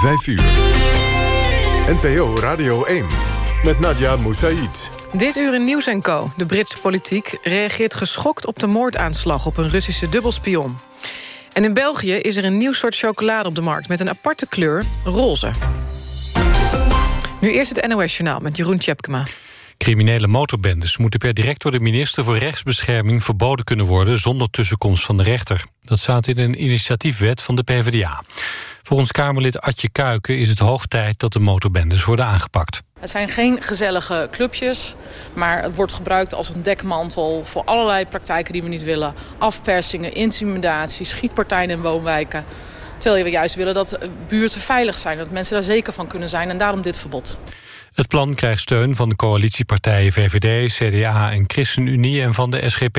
5 uur. NPO Radio 1 met Nadia Moussaïd. Dit uur in Nieuws Co. De Britse politiek reageert geschokt op de moordaanslag... op een Russische dubbelspion. En in België is er een nieuw soort chocolade op de markt... met een aparte kleur, roze. Nu eerst het NOS-journaal met Jeroen Tjepkema. Criminele motorbendes moeten per direct door de minister voor rechtsbescherming verboden kunnen worden zonder tussenkomst van de rechter. Dat staat in een initiatiefwet van de PvdA. Volgens Kamerlid Atje Kuiken is het hoog tijd dat de motorbendes worden aangepakt. Het zijn geen gezellige clubjes, maar het wordt gebruikt als een dekmantel... voor allerlei praktijken die we niet willen. Afpersingen, intimidatie, schietpartijen in woonwijken. Terwijl we juist willen dat buurten veilig zijn, dat mensen daar zeker van kunnen zijn... en daarom dit verbod. Het plan krijgt steun van de coalitiepartijen VVD, CDA en ChristenUnie en van de SGP.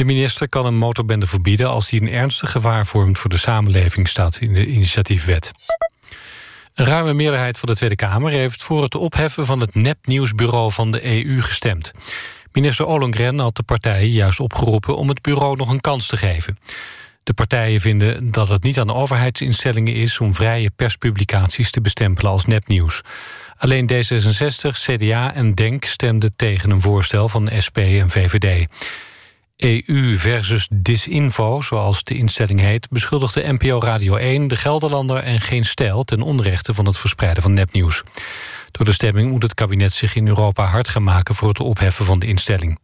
De minister kan een motorbende verbieden als die een ernstig gevaar vormt voor de samenleving, staat in de initiatiefwet. Een ruime meerderheid van de Tweede Kamer heeft voor het opheffen van het nepnieuwsbureau van de EU gestemd. Minister Ollongren had de partijen juist opgeroepen om het bureau nog een kans te geven. De partijen vinden dat het niet aan de overheidsinstellingen is om vrije perspublicaties te bestempelen als nepnieuws. Alleen D66, CDA en DENK stemden tegen een voorstel van SP en VVD. EU versus Disinfo, zoals de instelling heet... beschuldigde NPO Radio 1, De Gelderlander en Geen Stijl... ten onrechte van het verspreiden van nepnieuws. Door de stemming moet het kabinet zich in Europa hard gaan maken... voor het opheffen van de instelling.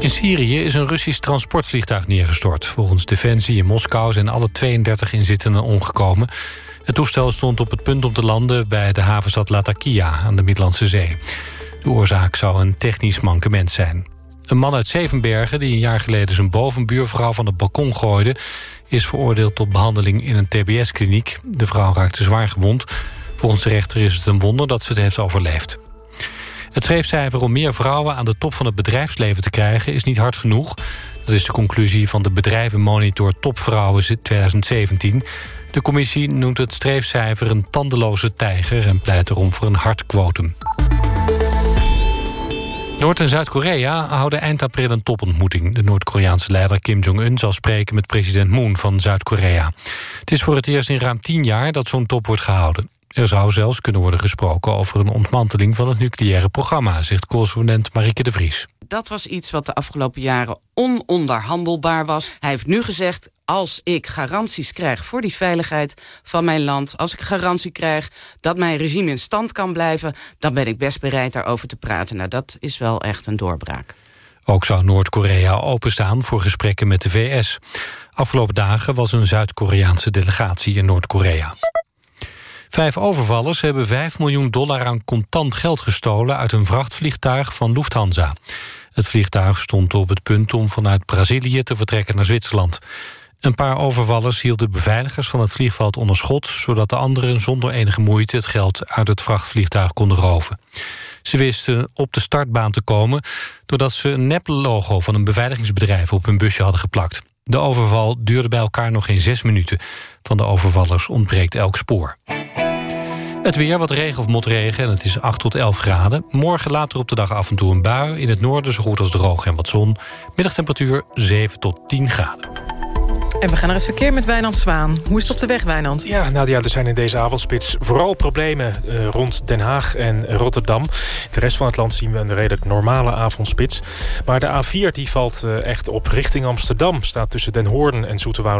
In Syrië is een Russisch transportvliegtuig neergestort. Volgens Defensie in Moskou zijn alle 32 inzittenden omgekomen. Het toestel stond op het punt om te landen bij de havenstad Latakia aan de Middellandse Zee. De oorzaak zou een technisch mankement zijn. Een man uit Zevenbergen die een jaar geleden zijn bovenbuurvrouw van het balkon gooide... is veroordeeld tot behandeling in een tbs-kliniek. De vrouw raakte zwaar gewond. Volgens de rechter is het een wonder dat ze het heeft overleefd. Het streefcijfer om meer vrouwen aan de top van het bedrijfsleven te krijgen... is niet hard genoeg. Dat is de conclusie van de bedrijvenmonitor Topvrouwen 2017. De commissie noemt het streefcijfer een tandeloze tijger... en pleit erom voor een hard quotum. Noord- en Zuid-Korea houden eind april een topontmoeting. De Noord-Koreaanse leider Kim Jong-un zal spreken met president Moon van Zuid-Korea. Het is voor het eerst in ruim tien jaar dat zo'n top wordt gehouden. Er zou zelfs kunnen worden gesproken over een ontmanteling van het nucleaire programma, zegt correspondent Marike de Vries. Dat was iets wat de afgelopen jaren ononderhandelbaar was. Hij heeft nu gezegd, als ik garanties krijg voor die veiligheid van mijn land... als ik garantie krijg dat mijn regime in stand kan blijven... dan ben ik best bereid daarover te praten. Nou, dat is wel echt een doorbraak. Ook zou Noord-Korea openstaan voor gesprekken met de VS. Afgelopen dagen was een Zuid-Koreaanse delegatie in Noord-Korea. Vijf overvallers hebben 5 miljoen dollar aan contant geld gestolen... uit een vrachtvliegtuig van Lufthansa. Het vliegtuig stond op het punt om vanuit Brazilië te vertrekken naar Zwitserland. Een paar overvallers hielden beveiligers van het vliegveld onder schot... zodat de anderen zonder enige moeite het geld uit het vrachtvliegtuig konden roven. Ze wisten op de startbaan te komen... doordat ze een nep-logo van een beveiligingsbedrijf op hun busje hadden geplakt. De overval duurde bij elkaar nog geen zes minuten. Van de overvallers ontbreekt elk spoor. Het weer, wat regen of motregen en het is 8 tot 11 graden. Morgen later op de dag af en toe een bui. In het noorden zo goed als droog en wat zon. Middagtemperatuur 7 tot 10 graden. En we gaan naar het verkeer met Wijnand Zwaan. Hoe is het op de weg, Wijnand? Ja, Nadia, er zijn in deze avondspits vooral problemen uh, rond Den Haag en Rotterdam. De rest van het land zien we een redelijk normale avondspits. Maar de A4 die valt uh, echt op richting Amsterdam. Staat tussen Den Hoorn en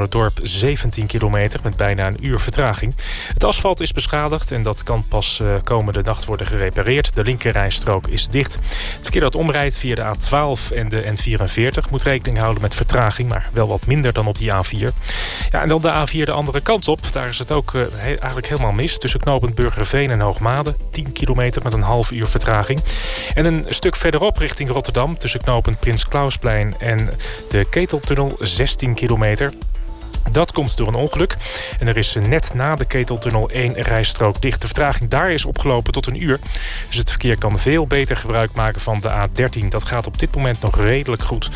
Dorp 17 kilometer met bijna een uur vertraging. Het asfalt is beschadigd en dat kan pas uh, komende nacht worden gerepareerd. De linkerrijstrook is dicht. Het verkeer dat omrijdt via de A12 en de N44 moet rekening houden met vertraging... maar wel wat minder dan op die A4. Ja, en dan de A4 de andere kant op. Daar is het ook he eigenlijk helemaal mis. Tussen knooppunt Burgerveen en Hoogmade. 10 kilometer met een half uur vertraging. En een stuk verderop richting Rotterdam. Tussen knooppunt Prins Klausplein en de Keteltunnel 16 kilometer. Dat komt door een ongeluk. En er is net na de keteltunnel één rijstrook dicht. De vertraging daar is opgelopen tot een uur. Dus het verkeer kan veel beter gebruik maken van de A13. Dat gaat op dit moment nog redelijk goed.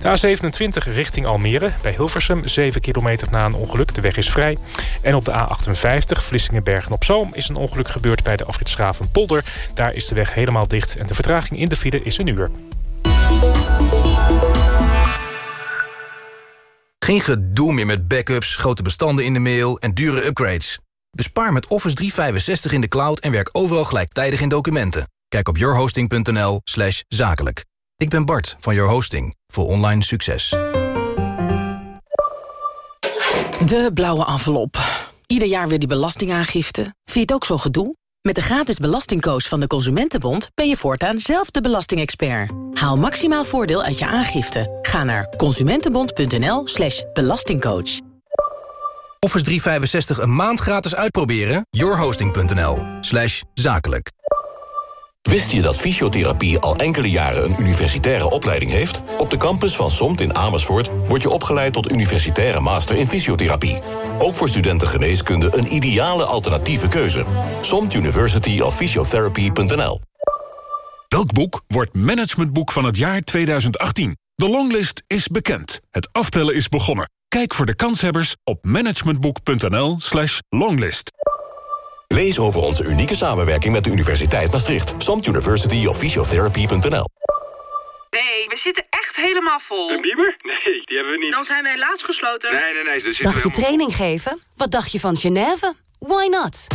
De A27 richting Almere. Bij Hilversum 7 kilometer na een ongeluk. De weg is vrij. En op de A58 Vlissingenbergen op Zoom is een ongeluk gebeurd bij de afrit Polder. Daar is de weg helemaal dicht. En de vertraging in de file is een uur. Geen gedoe meer met backups, grote bestanden in de mail en dure upgrades. Bespaar met Office 365 in de cloud en werk overal gelijktijdig in documenten. Kijk op yourhosting.nl slash zakelijk. Ik ben Bart van Your Hosting voor online succes. De blauwe envelop. Ieder jaar weer die belastingaangifte. Vind je het ook zo gedoe? Met de gratis belastingcoach van de Consumentenbond ben je voortaan zelf de belastingexpert. Haal maximaal voordeel uit je aangifte. Ga naar consumentenbond.nl slash belastingcoach. Office 365 een maand gratis uitproberen? yourhosting.nl zakelijk. Wist je dat fysiotherapie al enkele jaren een universitaire opleiding heeft? Op de campus van SOMT in Amersfoort word je opgeleid tot universitaire master in fysiotherapie. Ook voor studenten geneeskunde een ideale alternatieve keuze. SOMT University of Physiotherapy.nl Welk boek wordt managementboek van het jaar 2018? De longlist is bekend. Het aftellen is begonnen. Kijk voor de kanshebbers op managementboek.nl slash longlist. Lees over onze unieke samenwerking met de Universiteit Maastricht. SOMT University of Physiotherapy.nl Nee, we zitten echt helemaal vol. Een bieber? Nee, die hebben we niet. Dan zijn we helaas gesloten. Nee, nee, nee. Dus Dacht je training geven? Wat dacht je van Genève? Why not?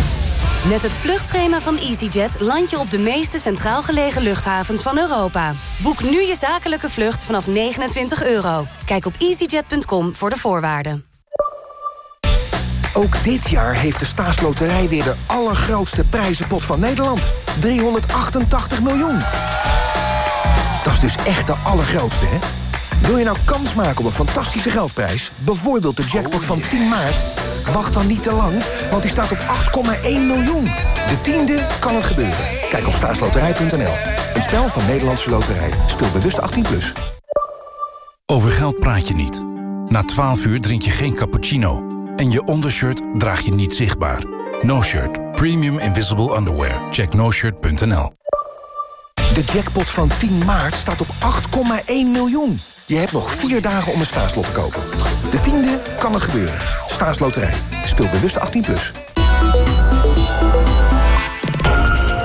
Met het vluchtschema van EasyJet land je op de meeste centraal gelegen luchthavens van Europa. Boek nu je zakelijke vlucht vanaf 29 euro. Kijk op easyjet.com voor de voorwaarden. Ook dit jaar heeft de staatsloterij weer de allergrootste prijzenpot van Nederland. 388 miljoen. Dat is dus echt de allergrootste, hè? Wil je nou kans maken op een fantastische geldprijs? Bijvoorbeeld de jackpot van 10 maart? Wacht dan niet te lang, want die staat op 8,1 miljoen. De tiende kan het gebeuren. Kijk op staatsloterij.nl. Een spel van Nederlandse Loterij. Speel bewust 18+. Plus. Over geld praat je niet. Na 12 uur drink je geen cappuccino. En je ondershirt draag je niet zichtbaar. No Shirt. Premium Invisible Underwear. Check noshirt.nl De jackpot van 10 maart staat op 8,1 miljoen. Je hebt nog vier dagen om een staatslot te kopen. De tiende kan het gebeuren. Staatsloterij. Speel bewust 18+. Plus.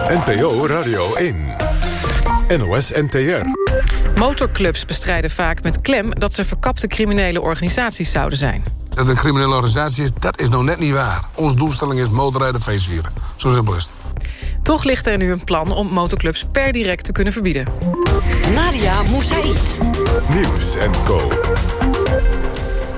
NPO Radio 1. NOS NTR. Motorclubs bestrijden vaak met klem dat ze verkapte criminele organisaties zouden zijn. Dat het een criminele organisatie is, dat is nou net niet waar. Onze doelstelling is motorrijden feestvieren. Zo simpel is het. Toch ligt er nu een plan om motorclubs per direct te kunnen verbieden. Nadia Moussaïd. Nieuws en Co.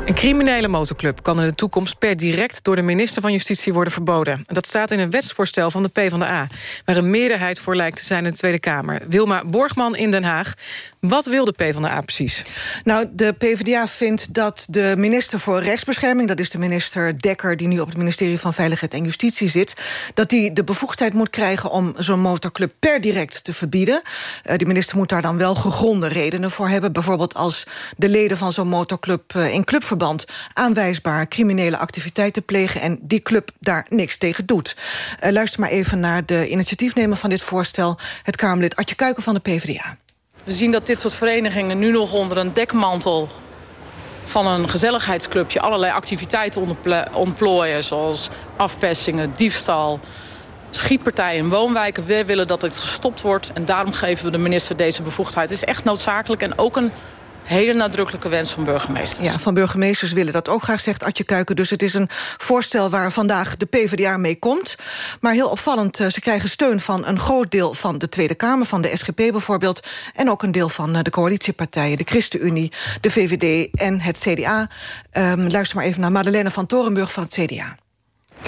Een criminele motorclub kan in de toekomst per direct... door de minister van Justitie worden verboden. Dat staat in een wetsvoorstel van de PvdA... waar een meerderheid voor lijkt te zijn in de Tweede Kamer. Wilma Borgman in Den Haag. Wat wil de PvdA precies? Nou, de PvdA vindt dat de minister voor rechtsbescherming... dat is de minister Dekker, die nu op het ministerie van Veiligheid en Justitie zit... dat die de bevoegdheid moet krijgen om zo'n motorclub per direct te verbieden. Uh, die minister moet daar dan wel gegronde redenen voor hebben. Bijvoorbeeld als de leden van zo'n motorclub uh, in clubverband aanwijsbaar criminele activiteiten plegen... en die club daar niks tegen doet. Uh, luister maar even naar de initiatiefnemer van dit voorstel... het Kamerlid Adje Kuiken van de PvdA. We zien dat dit soort verenigingen nu nog onder een dekmantel van een gezelligheidsclubje allerlei activiteiten ontplooien... zoals afpersingen, diefstal, schietpartijen in woonwijken. We willen dat het gestopt wordt en daarom geven we de minister deze bevoegdheid. Het is echt noodzakelijk en ook een hele nadrukkelijke wens van burgemeesters. Ja, van burgemeesters willen dat ook graag, zegt Adje Kuiken. Dus het is een voorstel waar vandaag de PvdA mee komt. Maar heel opvallend, eh, ze krijgen steun van een groot deel van de Tweede Kamer... van de SGP bijvoorbeeld, en ook een deel van eh, de coalitiepartijen... de ChristenUnie, de VVD en het CDA. Um, luister maar even naar Madeleine van Torenburg van het CDA.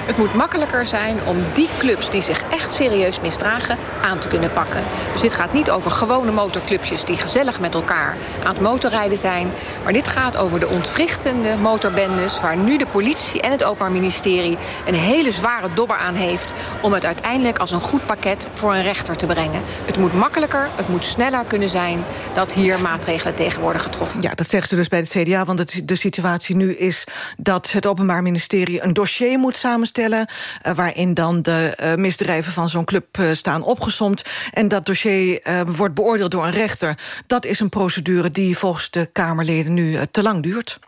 Het moet makkelijker zijn om die clubs die zich echt serieus misdragen aan te kunnen pakken. Dus dit gaat niet over gewone motorclubjes die gezellig met elkaar aan het motorrijden zijn. Maar dit gaat over de ontwrichtende motorbendes waar nu de politie en het Openbaar Ministerie een hele zware dobber aan heeft om het uiteindelijk als een goed pakket voor een rechter te brengen. Het moet makkelijker, het moet sneller kunnen zijn dat hier maatregelen tegen worden getroffen. Ja, dat zeggen ze dus bij het CDA, want de situatie nu is dat het Openbaar Ministerie een dossier moet samen Uh, waarin dan de uh, misdrijven van zo'n club uh, staan opgesomd. En dat dossier wordt beoordeeld door een rechter. Dat is een procedure die volgens de Kamerleden nu te lang duurt.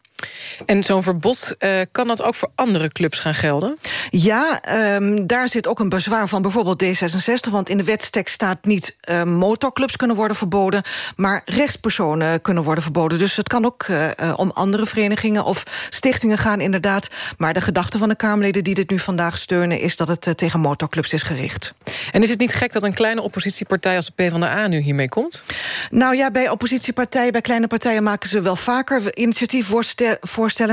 En zo'n verbod, uh, kan dat ook voor andere clubs gaan gelden? Ja, um, daar zit ook een bezwaar van bijvoorbeeld D66... want in de wetstekst staat niet uh, motorclubs kunnen worden verboden... maar rechtspersonen kunnen worden verboden. Dus het kan ook uh, om andere verenigingen of stichtingen gaan inderdaad. Maar de gedachte van de Kamerleden die dit nu vandaag steunen... is dat het tegen motorclubs is gericht. En is het niet gek dat een kleine oppositiepartij als de PvdA nu hiermee komt? Nou ja, bij oppositiepartijen, bij kleine partijen maken ze wel vaker initiatiefvoorstellen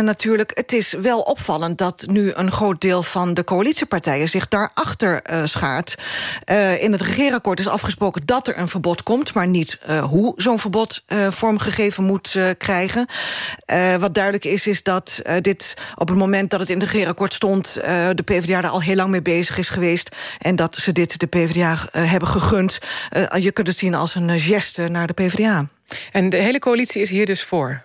natuurlijk. Het is wel opvallend dat nu een groot deel van de coalitiepartijen zich daarachter uh, schaart. Uh, in het regeerakkoord is afgesproken dat er een verbod komt, maar niet uh, hoe zo'n verbod vormgegeven moet krijgen. wat duidelijk is, is dat dit op het moment dat het in het regeerakkoord stond, de PvdA er al heel lang mee bezig is geweest en dat ze dit de PvdA hebben gegund. je kunt het zien als een geste naar de PvdA. En de hele coalitie is hier dus voor?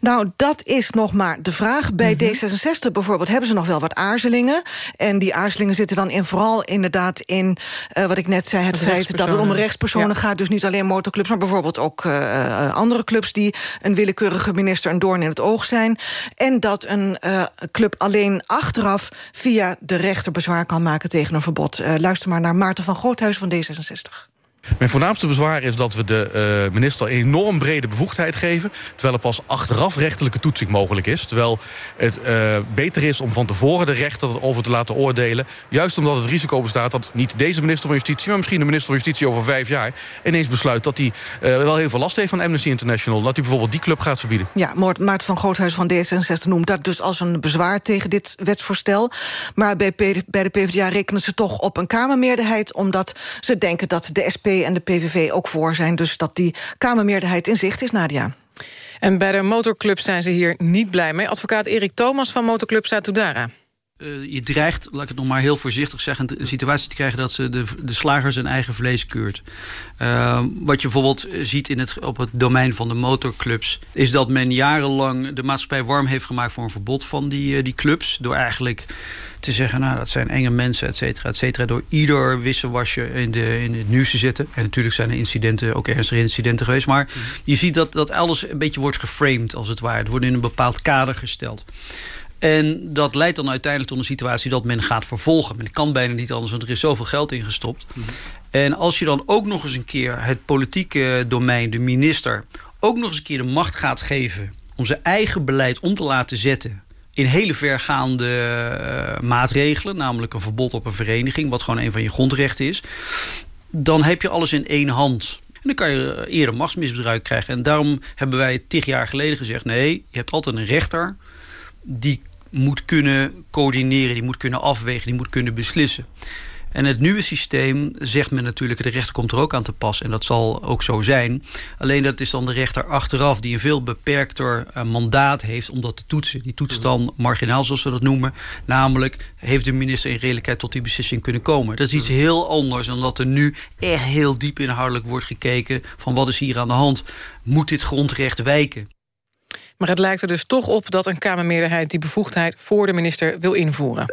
Nou, dat is nog maar de vraag. Bij mm -hmm. D66 bijvoorbeeld hebben ze nog wel wat aarzelingen. En die aarzelingen zitten dan in, vooral inderdaad in... Uh, wat ik net zei, het feit dat het om rechtspersonen ja. gaat. Dus niet alleen motorclubs, maar bijvoorbeeld ook uh, andere clubs... die een willekeurige minister een doorn in het oog zijn. En dat een uh, club alleen achteraf via de rechter bezwaar kan maken tegen een verbod. luister maar naar Maarten van Groothuis van D66. Mijn voornaamste bezwaar is dat we de uh, minister enorm brede bevoegdheid geven... terwijl er pas achteraf rechterlijke toetsing mogelijk is. Terwijl het uh, beter is om van tevoren de rechter over te laten oordelen... juist omdat het risico bestaat dat niet deze minister van Justitie... maar misschien de minister van Justitie over vijf jaar... ineens besluit dat hij uh, wel heel veel last heeft van Amnesty International... dat hij bijvoorbeeld die club gaat verbieden. Ja, Maarten van Groothuis van D66 noemt dat dus als een bezwaar tegen dit wetsvoorstel. Maar bij, bij de PvdA rekenen ze toch op een Kamermeerderheid... omdat ze denken dat de SP en de PVV ook voor zijn. Dus dat die Kamermeerderheid in zicht is, Nadia. En bij de motorclubs zijn ze hier niet blij mee. Advocaat Erik Thomas van motorclub Satudara. Uh, je dreigt, laat ik het nog maar heel voorzichtig zeggen... een situatie te krijgen dat ze de, de slager zijn eigen vlees keurt. Uh, wat je bijvoorbeeld ziet in het, op het domein van de motorclubs... is dat men jarenlang de maatschappij warm heeft gemaakt... voor een verbod van die, uh, die clubs. Door eigenlijk te zeggen, nou, dat zijn enge mensen, et cetera, et cetera. Door ieder wisselwasje in, de, in het nieuws te zetten. En natuurlijk zijn er incidenten, ook ernstige incidenten geweest. Maar je ziet dat, dat alles een beetje wordt geframed, als het ware. Het wordt in een bepaald kader gesteld. En dat leidt dan uiteindelijk tot een situatie dat men gaat vervolgen. Men kan bijna niet anders, want er is zoveel geld in gestopt. Mm. En als je dan ook nog eens een keer het politieke domein, de minister... ook nog eens een keer de macht gaat geven om zijn eigen beleid om te laten zetten in hele vergaande uh, maatregelen, namelijk een verbod op een vereniging, wat gewoon een van je grondrechten is, dan heb je alles in één hand. En dan kan je eerder machtsmisbruik krijgen. En daarom hebben wij tig jaar geleden gezegd: nee, je hebt altijd een rechter die moet kunnen coördineren, die moet kunnen afwegen, die moet kunnen beslissen. En het nieuwe systeem zegt men natuurlijk... de rechter komt er ook aan te pas. En dat zal ook zo zijn. Alleen dat is dan de rechter achteraf... die een veel beperkter uh, mandaat heeft om dat te toetsen. Die toetst dan marginaal, zoals we dat noemen. Namelijk, heeft de minister in redelijkheid tot die beslissing kunnen komen. Dat is iets heel anders dan dat er nu echt heel diep inhoudelijk wordt gekeken... van wat is hier aan de hand? Moet dit grondrecht wijken? Maar het lijkt er dus toch op dat een Kamermeerderheid... die bevoegdheid voor de minister wil invoeren.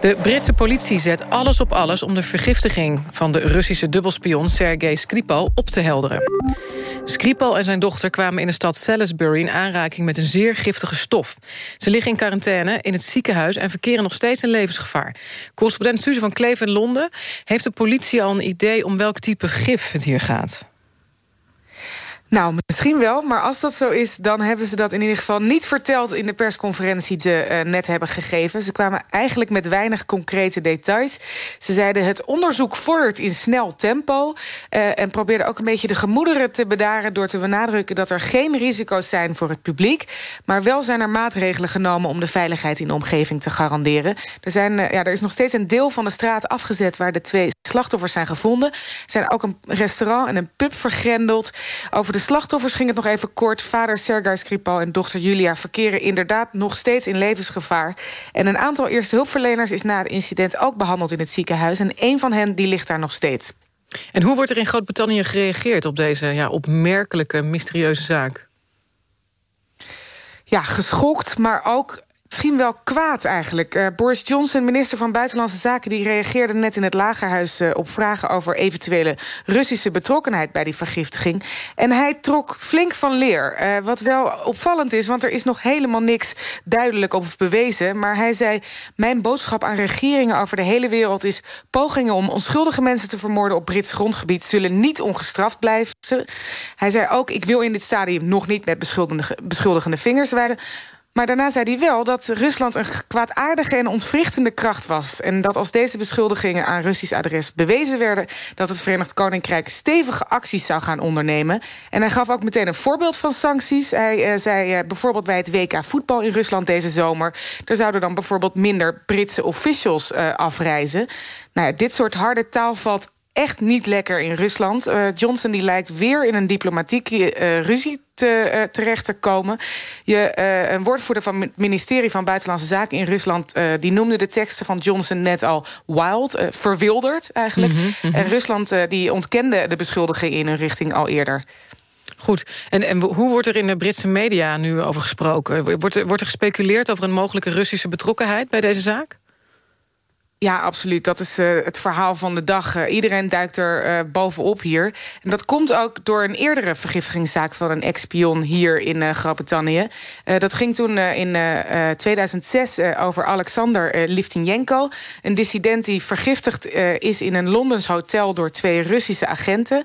De Britse politie zet alles op alles om de vergiftiging... van de Russische dubbelspion Sergei Skripal op te helderen. Skripal en zijn dochter kwamen in de stad Salisbury... in aanraking met een zeer giftige stof. Ze liggen in quarantaine in het ziekenhuis... en verkeren nog steeds in levensgevaar. Correspondent Suze van Kleef in Londen... heeft de politie al een idee om welk type gif het hier gaat? Nou, misschien wel, maar als dat zo is... dan hebben ze dat in ieder geval niet verteld... in de persconferentie die ze uh, net hebben gegeven. Ze kwamen eigenlijk met weinig concrete details. Ze zeiden het onderzoek vordert in snel tempo... Uh, en probeerden ook een beetje de gemoederen te bedaren... door te benadrukken dat er geen risico's zijn voor het publiek... maar wel zijn er maatregelen genomen... om de veiligheid in de omgeving te garanderen. Er, zijn, uh, ja, er is nog steeds een deel van de straat afgezet... waar de twee slachtoffers zijn gevonden. Er zijn ook een restaurant en een pub vergrendeld. Over de slachtoffers ging het nog even kort. Vader Sergei Skripal en dochter Julia verkeren inderdaad nog steeds in levensgevaar. En een aantal eerste hulpverleners is na het incident ook behandeld in het ziekenhuis. En een van hen die ligt daar nog steeds. En hoe wordt er in Groot-Brittannië gereageerd op deze ja, opmerkelijke, mysterieuze zaak? Ja, geschokt, maar ook misschien wel kwaad eigenlijk. Uh, Boris Johnson, minister van Buitenlandse Zaken... die reageerde net in het Lagerhuis uh, op vragen... over eventuele Russische betrokkenheid bij die vergiftiging. En hij trok flink van leer. Uh, wat wel opvallend is, want er is nog helemaal niks duidelijk of bewezen. Maar hij zei, mijn boodschap aan regeringen over de hele wereld is... pogingen om onschuldige mensen te vermoorden op Brits grondgebied... zullen niet ongestraft blijven. Hij zei ook, ik wil in dit stadium nog niet met beschuldigende, beschuldigende vingers wijden... Maar daarna zei hij wel dat Rusland een kwaadaardige en ontwrichtende kracht was. En dat als deze beschuldigingen aan Russisch adres bewezen werden... dat het Verenigd Koninkrijk stevige acties zou gaan ondernemen. En hij gaf ook meteen een voorbeeld van sancties. Hij uh, zei uh, bijvoorbeeld bij het WK voetbal in Rusland deze zomer... er zouden dan bijvoorbeeld minder Britse officials uh, afreizen. Nou, dit soort harde taal valt echt niet lekker in Rusland. Uh, Johnson die lijkt weer in een diplomatieke uh, ruzie te, uh, terecht te komen. Je, uh, een woordvoerder van het ministerie van Buitenlandse Zaken in Rusland... Uh, die noemde de teksten van Johnson net al wild, verwilderd eigenlijk. Mm -hmm, mm -hmm. En Rusland die ontkende de beschuldiging in een richting al eerder. Goed. En, en hoe wordt er in de Britse media nu over gesproken? Wordt er, wordt er gespeculeerd over een mogelijke Russische betrokkenheid bij deze zaak? Ja, absoluut. Dat is uh, het verhaal van de dag. Uh, iedereen duikt er uh, bovenop hier. En dat komt ook door een eerdere vergiftigingszaak... van een ex-spion hier in Groot-Brittannië. dat ging toen in 2006 over Alexander Litvinenko. Een dissident die vergiftigd is in een Londens hotel... door twee Russische agenten.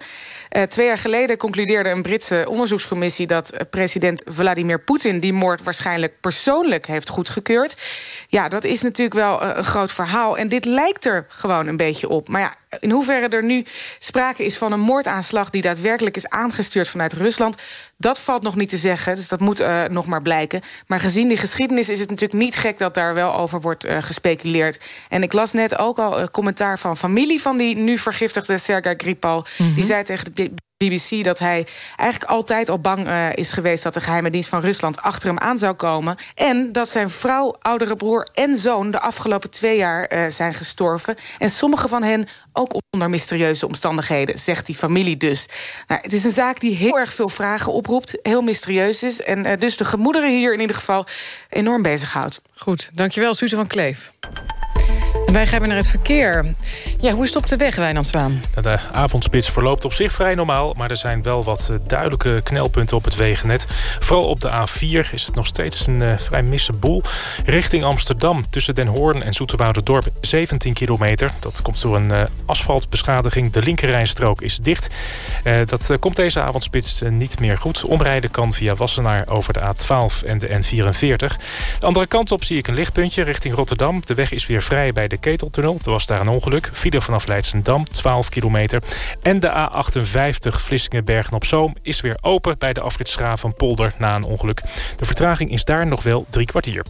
Twee jaar geleden concludeerde een Britse onderzoekscommissie... dat president Vladimir Poetin die moord waarschijnlijk persoonlijk heeft goedgekeurd. Ja, dat is natuurlijk wel een groot verhaal... En dit lijkt er gewoon een beetje op. Maar ja, in hoeverre er nu sprake is van een moordaanslag... die daadwerkelijk is aangestuurd vanuit Rusland... dat valt nog niet te zeggen, dus dat moet uh, nog maar blijken. Maar gezien die geschiedenis is het natuurlijk niet gek... dat daar wel over wordt uh, gespeculeerd. En ik las net ook al een commentaar van familie... van die nu vergiftigde Sergei Gripal. Mm -hmm. Die zei tegen de BBC dat hij eigenlijk altijd al bang uh, is geweest... dat de geheime dienst van Rusland achter hem aan zou komen. En dat zijn vrouw, oudere broer en zoon... de afgelopen twee jaar uh, zijn gestorven. En sommige van hen ook onder mysterieuze omstandigheden, zegt die familie dus. Nou, het is een zaak die heel erg veel vragen oproept, heel mysterieus is... en uh, dus de gemoederen hier in ieder geval enorm bezighoudt. Goed, dankjewel, Suze van Kleef. Wij gaan weer naar het verkeer. Ja, hoe is het op de weg, Wijnand Zwaan? De avondspits verloopt op zich vrij normaal... maar er zijn wel wat duidelijke knelpunten op het wegennet. Vooral op de A4 is het nog steeds een uh, vrij misse boel. Richting Amsterdam tussen Den Hoorn en Zoeterwouderdorp 17 kilometer. Dat komt door een uh, asfaltbeschadiging. De linkerrijstrook is dicht. Dat komt deze avondspits niet meer goed. Omrijden kan via Wassenaar over de A12 en de N44. De andere kant op zie ik een lichtpuntje richting Rotterdam. De weg is weer vrij bij de Keteltunnel. Er was daar een ongeluk. File vanaf Leidsendam, 12 kilometer. En de A58 Vlissingen-Bergen op Zoom is weer open... bij de afrit van Polder na een ongeluk. De vertraging is daar nog wel drie kwartier.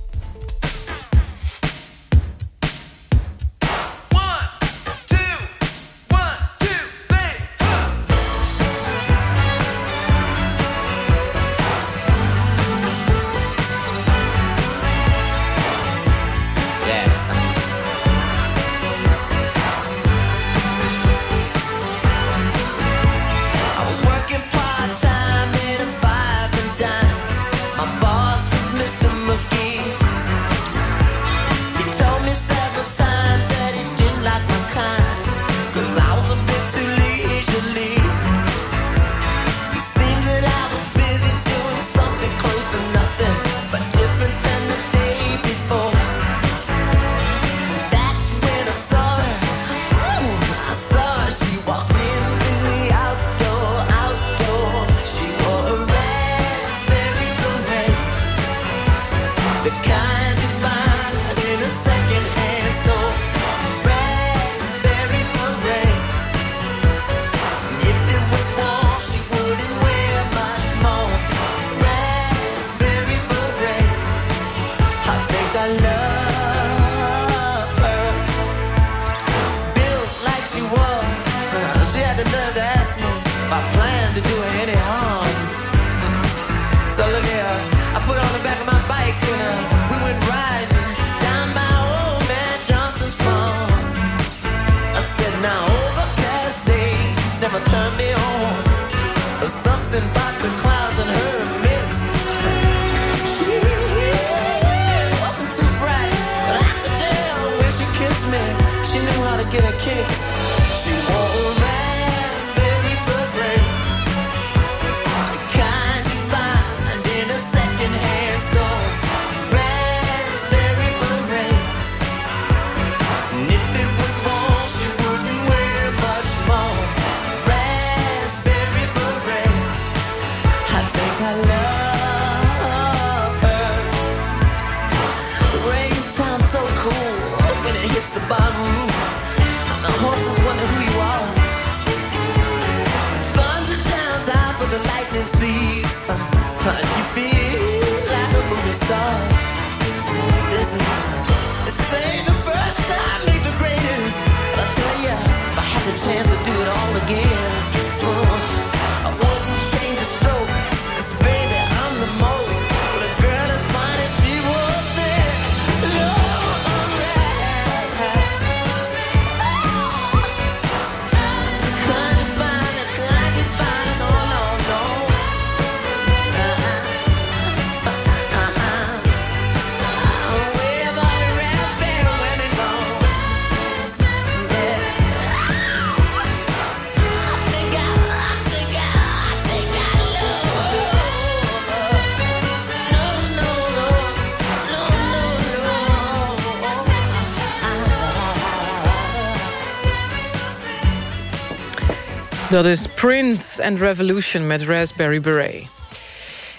Dat is Prince and Revolution met Raspberry Beret.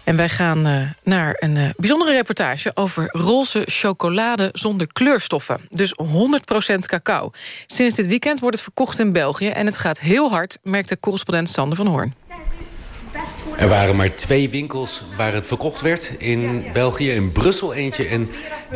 En wij gaan eh, naar een eh, bijzondere reportage over roze chocolade zonder kleurstoffen. Dus 100% cacao. Sinds dit weekend wordt het verkocht in België en het gaat heel hard, merkte correspondent Sander van Hoorn. Er waren maar twee winkels waar het verkocht werd in België. In Brussel eentje en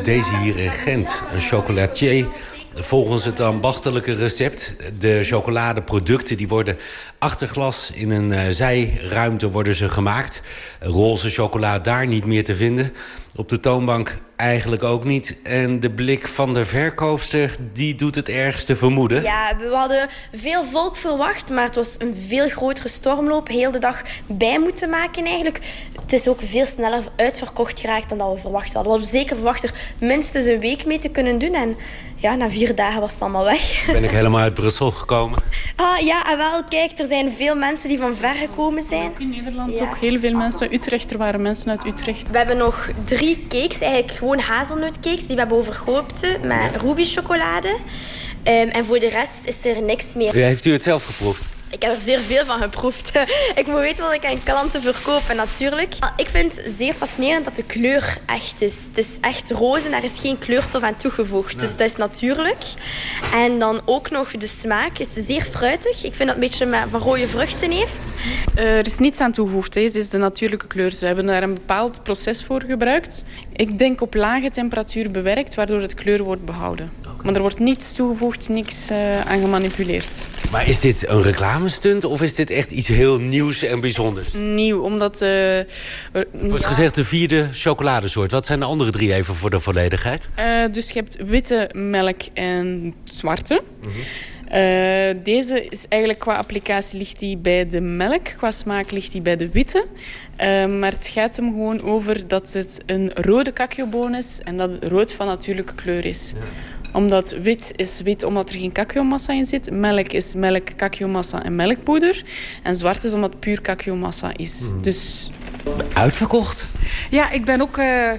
deze hier in Gent. Een chocolatier. Volgens het ambachtelijke recept, de chocoladeproducten... die worden achter glas in een eh, zijruimte worden ze gemaakt. Roze chocola daar niet meer te vinden. Op de toonbank eigenlijk ook niet. En de blik van de verkoopster, die doet het ergste vermoeden. Ja, we hadden veel volk verwacht, maar het was een veel grotere stormloop. Heel de dag bij moeten maken eigenlijk. Het is ook veel sneller uitverkocht geraakt dan dat we verwacht hadden. We hadden zeker verwacht er minstens een week mee te kunnen doen. En ja, na vier dagen was het allemaal weg. Ben ik helemaal uit Brussel gekomen. Ah ja, en wel, kijk, er zijn veel mensen die van ver gekomen zijn. Ook in Nederland ook heel veel mensen. Utrecht, er waren mensen uit Utrecht. We hebben nog drie cakes, eigenlijk gewoon hazelnootcakes, die we hebben overgoten met ruby chocolade. Ehm, en voor de rest is er niks meer. Heeft u het zelf geproefd? Ik heb er zeer veel van geproefd. ik moet weten wat ik aan klanten verkoop, natuurlijk. Ik vind het zeer fascinerend dat de kleur echt is. Het is echt roze en daar is geen kleurstof aan toegevoegd. Dus dat is natuurlijk. En dan ook nog de smaak is zeer fruitig. Ik vind dat het een beetje van rode vruchten heeft. Uh, er is niets aan toegevoegd. Deze is de natuurlijke kleur. Ze hebben daar een bepaald proces voor gebruikt. Ik denk op lage temperatuur bewerkt, waardoor het kleur wordt behouden. Maar er wordt niets toegevoegd, niks uh, aan gemanipuleerd. Maar is dit een reclamestunt of is dit echt iets heel nieuws en bijzonders? Nieuw, omdat... Uh, er wordt ja. gezegd de vierde chocoladesoort. Wat zijn de andere drie even voor de volledigheid? Uh, dus je hebt witte melk en zwarte. Mm -hmm. Uh, deze is eigenlijk qua applicatie ligt die bij de melk. Qua smaak ligt die bij de witte. Maar het gaat hem gewoon over dat het een rode cacaoboon is. En dat het rood van natuurlijke kleur is. Ja. Omdat wit is wit omdat er geen cacaomassa in zit. Melk is melk, cacaomassa en melkpoeder. En zwart is omdat het puur cacaomassa is. Mm. Dus... Uitverkocht? Ja, ik ben ook... Uh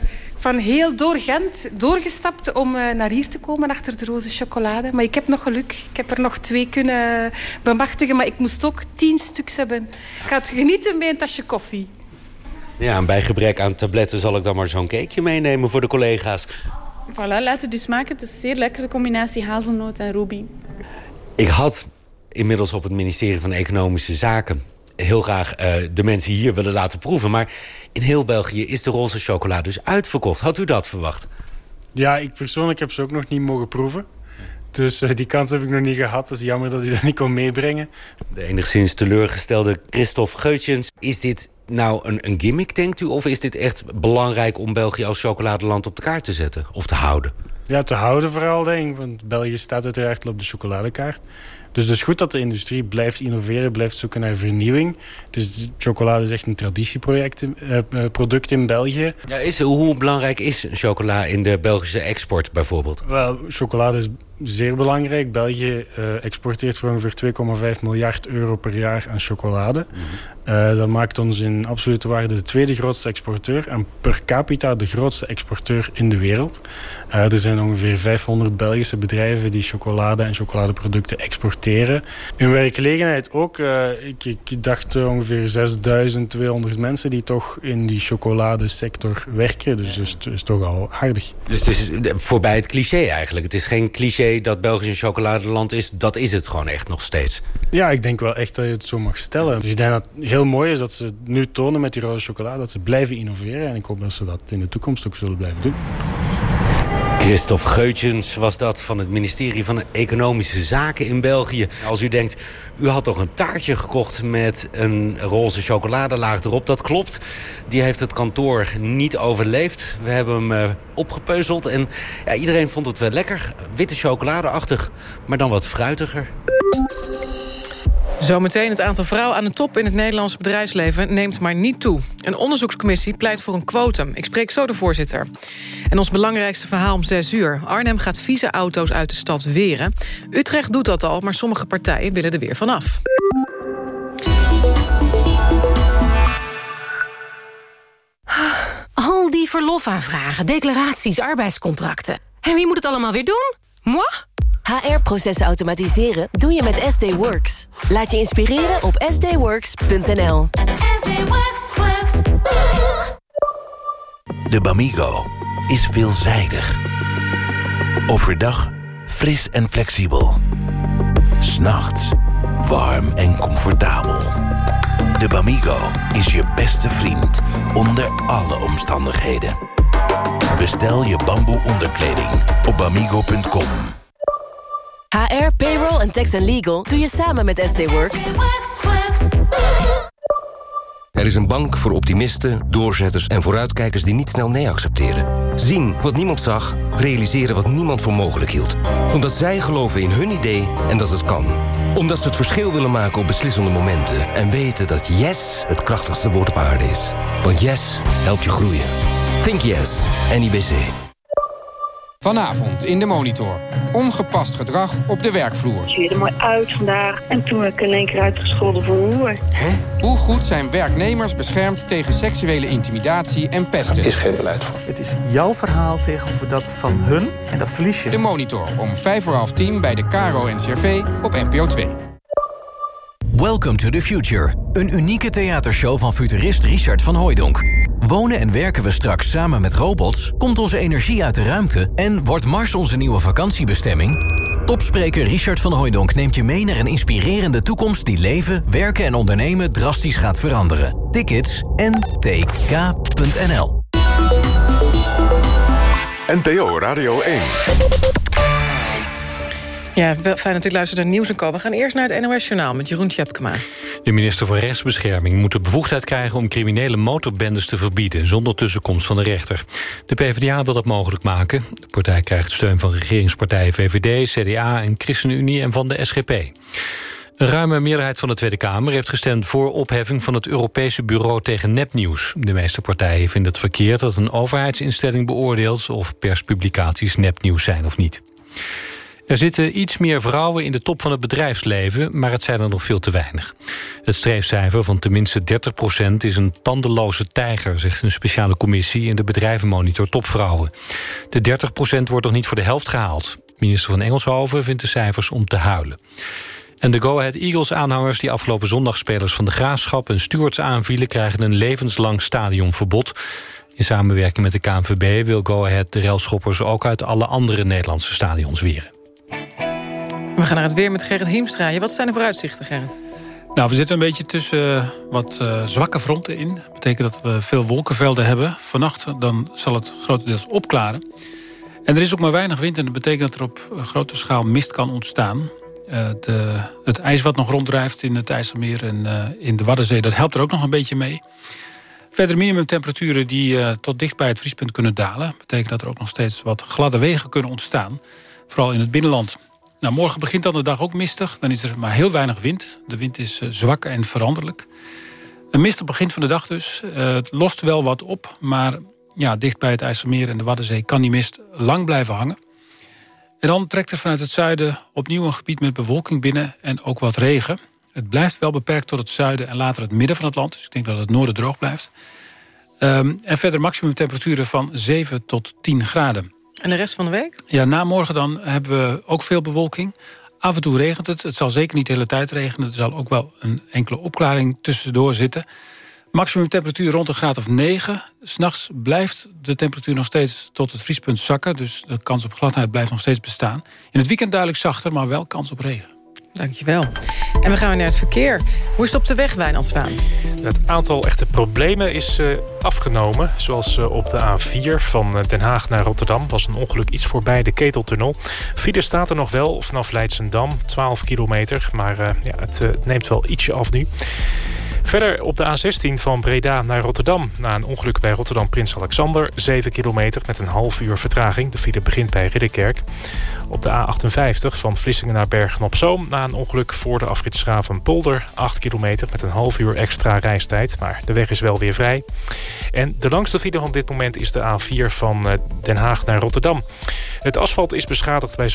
van heel door Gent doorgestapt om uh, naar hier te komen achter de roze chocolade. Maar ik heb nog geluk. Ik heb er nog twee kunnen bemachtigen. Maar ik moest ook tien stuks hebben. Ik ga het genieten met een tasje koffie. Ja, en bij gebrek aan tabletten zal ik dan maar zo'n cakeje meenemen voor de collega's. Voilà, laat het dus smaken. Het is een zeer lekkere combinatie hazelnoot en ruby. Ik had inmiddels op het ministerie van Economische Zaken heel graag uh, de mensen hier willen laten proeven. Maar in heel België is de roze chocola dus uitverkocht. Had u dat verwacht? Ja, ik persoonlijk heb ze ook nog niet mogen proeven. Dus uh, die kans heb ik nog niet gehad. Het is jammer dat u dat niet kon meebrengen. De enigszins teleurgestelde Christophe Geutjens. Is dit nou een, een gimmick, denkt u? Of is dit echt belangrijk om België als chocoladeland op de kaart te zetten? Of te houden? Ja, te houden vooral, denk ik. Want België staat uiteraard op de chocoladekaart. Dus het is goed dat de industrie blijft innoveren, blijft zoeken naar vernieuwing. Dus chocolade is echt een traditieproject, uh, product in België. Ja, is, hoe belangrijk is chocola in de Belgische export bijvoorbeeld? Wel, chocolade is zeer belangrijk. België uh, exporteert voor ongeveer 2,5 miljard euro per jaar aan chocolade. Mm -hmm. dat maakt ons in absolute waarde de tweede grootste exporteur... en per capita de grootste exporteur in de wereld. Uh, er zijn ongeveer 500 Belgische bedrijven die chocolade en chocoladeproducten exporteren. In werkgelegenheid ook. ik, ik, dacht ongeveer 6200 mensen die toch in die chocoladesector werken. Dus dat is, is toch al aardig. Dus het is voorbij het cliché eigenlijk. Het is geen cliché dat België een chocoladeland is... dat is het gewoon echt nog steeds. Ja, ik denk wel echt dat je het zo mag stellen. Dus ik denk dat het heel mooi is dat ze nu tonen met die roze chocolade... dat ze blijven innoveren. En ik hoop dat ze dat in de toekomst ook zullen blijven doen. Christophe Geutjens was dat van het ministerie van Economische Zaken in België. Als u denkt, u had toch een taartje gekocht met een roze chocoladelaag erop. Dat klopt. Die heeft het kantoor niet overleefd. We hebben hem uh, opgepeuzeld en ja, iedereen vond het wel lekker. Witte chocoladeachtig, maar dan wat fruitiger. Zometeen het aantal vrouwen aan de top in het Nederlandse bedrijfsleven neemt maar niet toe. Een onderzoekscommissie pleit voor een quotum. Ik spreek zo de voorzitter. En ons belangrijkste verhaal om 6 uur. Arnhem gaat vieze auto's uit de stad weren. Utrecht doet dat al, maar sommige partijen willen er weer vanaf. Al die verlofaanvragen, declaraties, arbeidscontracten. En wie moet het allemaal weer doen? Moi? HR-processen automatiseren doe je met SD Works. Laat je inspireren op sdworks.nl. De Bamigo is veelzijdig. Overdag fris en flexibel. S'nachts warm en comfortabel. De Bamigo is je beste vriend onder alle omstandigheden. Bestel je bamboe onderkleding op bamigo.com. HR, payroll en tax and legal doe je samen met SD Works. Er is een bank voor optimisten, doorzetters en vooruitkijkers die niet snel nee accepteren. Zien wat niemand zag, realiseren wat niemand voor mogelijk hield. Omdat zij geloven in hun idee en dat het kan. Omdat ze het verschil willen maken op beslissende momenten. En weten dat yes het krachtigste woord op aarde is. Want yes helpt je groeien. Think yes, NIBC. Vanavond in de Monitor. Ongepast gedrag op de werkvloer. Je ziet er mooi uit vandaag. En toen werd ik in één keer uitgescholden voor hoer. Hè? Hoe goed zijn werknemers beschermd tegen seksuele intimidatie en pesten? Er is geen beleid voor. Het is jouw verhaal tegenover dat van hun en dat verlies je. De Monitor om vijf voor half tien bij de Caro NCRV op NPO 2. Welcome to the Future. Een unieke theatershow van futurist Richard van Hooijdonk. Wonen en werken we straks samen met robots? Komt onze energie uit de ruimte? En wordt Mars onze nieuwe vakantiebestemming? Topspreker Richard van Hooijdonk neemt je mee naar een inspirerende toekomst... die leven, werken en ondernemen drastisch gaat veranderen. Tickets ntk.nl NPO Radio 1 ja, fijn dat u luistert naar Nieuws en Co. We gaan eerst naar het NOS Journaal met Jeroen Tjepkema. De minister voor Rechtsbescherming moet de bevoegdheid krijgen... om criminele motorbendes te verbieden, zonder tussenkomst van de rechter. De PvdA wil dat mogelijk maken. De partij krijgt steun van regeringspartijen VVD, CDA en ChristenUnie... en van de SGP. Een ruime meerderheid van de Tweede Kamer heeft gestemd voor opheffing van het Europese Bureau tegen nepnieuws. De meeste partijen vinden het verkeerd dat een overheidsinstelling beoordeelt of perspublicaties nepnieuws zijn of niet. Er zitten iets meer vrouwen in de top van het bedrijfsleven... maar het zijn er nog veel te weinig. Het streefcijfer van tenminste 30% is een tandeloze tijger... zegt een speciale commissie in de bedrijvenmonitor Topvrouwen. De 30% wordt nog niet voor de helft gehaald. Minister van Engelshoven vindt de cijfers om te huilen. En de Go Ahead Eagles-aanhangers die afgelopen zondag spelers van de Graafschap en Stewards aanvielen... krijgen een levenslang stadionverbod... In samenwerking met de KNVB wil Go Ahead de railschoppers ook uit alle andere Nederlandse stadions weren. We gaan naar het weer met Gerrit Hiemstra. Wat zijn de vooruitzichten, Gerrit? Nou, we zitten een beetje tussen uh, wat uh, zwakke fronten in. Dat betekent dat we veel wolkenvelden hebben. Vannacht dan zal het grotendeels opklaren. En er is ook maar weinig wind en dat betekent dat er op grote schaal mist kan ontstaan. De, het ijs wat nog ronddrijft in het IJsselmeer en in de Waddenzee... dat helpt er ook nog een beetje mee. Verder minimumtemperaturen die tot dicht bij het vriespunt kunnen dalen. Betekent dat er ook nog steeds wat gladde wegen kunnen ontstaan. Vooral in het binnenland. Nou, morgen begint dan de dag ook mistig. Dan is er maar heel weinig wind. De wind is uh, zwak en veranderlijk. Een mistig begin van de dag dus. Uh, het lost wel wat op, maar ja, dicht bij het IJsselmeer en de Waddenzee... kan die mist lang blijven hangen. En dan trekt er vanuit het zuiden opnieuw een gebied met bewolking binnen... en ook wat regen. Het blijft wel beperkt tot het zuiden en later het midden van het land. Dus ik denk dat het noorden droog blijft. Um, en verder maximumtemperaturen van 7 tot 10 graden. En de rest van de week? Ja, na morgen dan hebben we ook veel bewolking. Af en toe regent het. Het zal zeker niet de hele tijd regenen. Er zal ook wel een enkele opklaring tussendoor zitten. Maximum temperatuur rond een graad of 9. S'nachts blijft de temperatuur nog steeds tot het vriespunt zakken. Dus de kans op gladheid blijft nog steeds bestaan. In het weekend duidelijk zachter, maar wel kans op regen. Dankjewel. En we gaan weer naar het verkeer. Hoe is het op de weg, Wijnand Zwaan? Het aantal echte problemen is uh, afgenomen. Zoals uh, op de A4 van Den Haag naar Rotterdam... was een ongeluk iets voorbij de Keteltunnel. File staat er nog wel vanaf Leidsendam, 12 kilometer. Maar ja, het neemt wel ietsje af nu. Verder op de A16 van Breda naar Rotterdam. Na een ongeluk bij Rotterdam Prins Alexander. 7 kilometer met een half uur vertraging. De file begint bij Ridderkerk. Op de A58 van Vlissingen naar Bergen-op-Zoom... na een ongeluk voor de afrit Polder 8 kilometer met een half uur extra reistijd. Maar de weg is wel weer vrij. En de langste file van dit moment is de A4 van eh, Den Haag naar Rotterdam. Het asfalt is beschadigd bij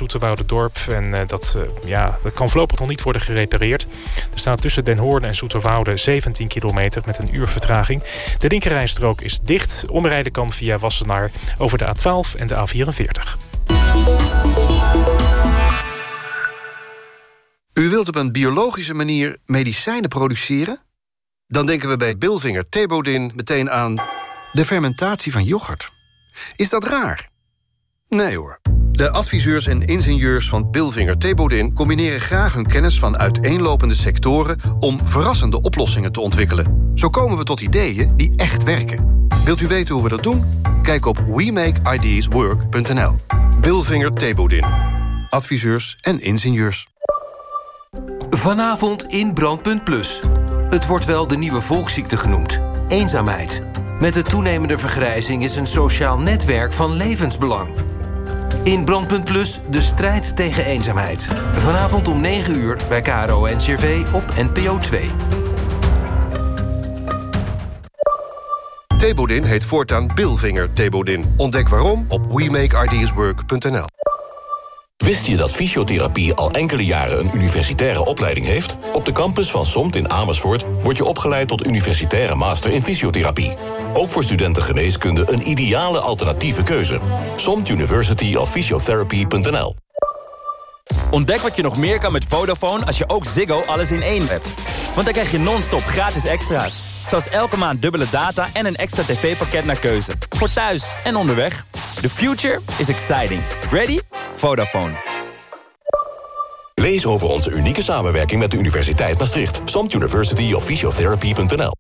Dorp En eh, dat, eh, ja, dat kan voorlopig nog niet worden gerepareerd. Er staat tussen Den Hoorn en Zoeterwoude 17 kilometer met een uur vertraging. De linkerrijstrook is dicht. Omrijden kan via Wassenaar over de A12 en de A44. U wilt op een biologische manier medicijnen produceren? Dan denken we bij Bilvinger Thebodin meteen aan de fermentatie van yoghurt. Is dat raar? Nee hoor. De adviseurs en ingenieurs van Bilvinger Thebodin... combineren graag hun kennis van uiteenlopende sectoren... om verrassende oplossingen te ontwikkelen. Zo komen we tot ideeën die echt werken. Wilt u weten hoe we dat doen? Kijk op WeMakeIdeasWork.nl. Bilvinger Thebodin. Adviseurs en ingenieurs. Vanavond in Brandpunt Plus. Het wordt wel de nieuwe volksziekte genoemd. Eenzaamheid. Met de toenemende vergrijzing is een sociaal netwerk van levensbelang. In Brandpunt Plus de strijd tegen eenzaamheid. Vanavond om 9 uur bij KRO en CRV op NPO 2. Thebodin heet voortaan Bilvinger Thebodin. Ontdek waarom op WeMakeIdeasWork.nl Wist je dat fysiotherapie al enkele jaren een universitaire opleiding heeft? Op de campus van SOMT in Amersfoort word je opgeleid tot universitaire master in fysiotherapie. Ook voor studenten geneeskunde een ideale alternatieve keuze. SOMT University of Physiotherapy.nl Ontdek wat je nog meer kan met Vodafone als je ook Ziggo alles in één hebt. Want dan krijg je non-stop gratis extra's. Zoals elke maand dubbele data en een extra tv-pakket naar keuze. Voor thuis en onderweg. The future is exciting. Ready? Vodafone. Lees over onze unieke samenwerking met de Universiteit Maastricht. Samt University of Physiotherapy.nl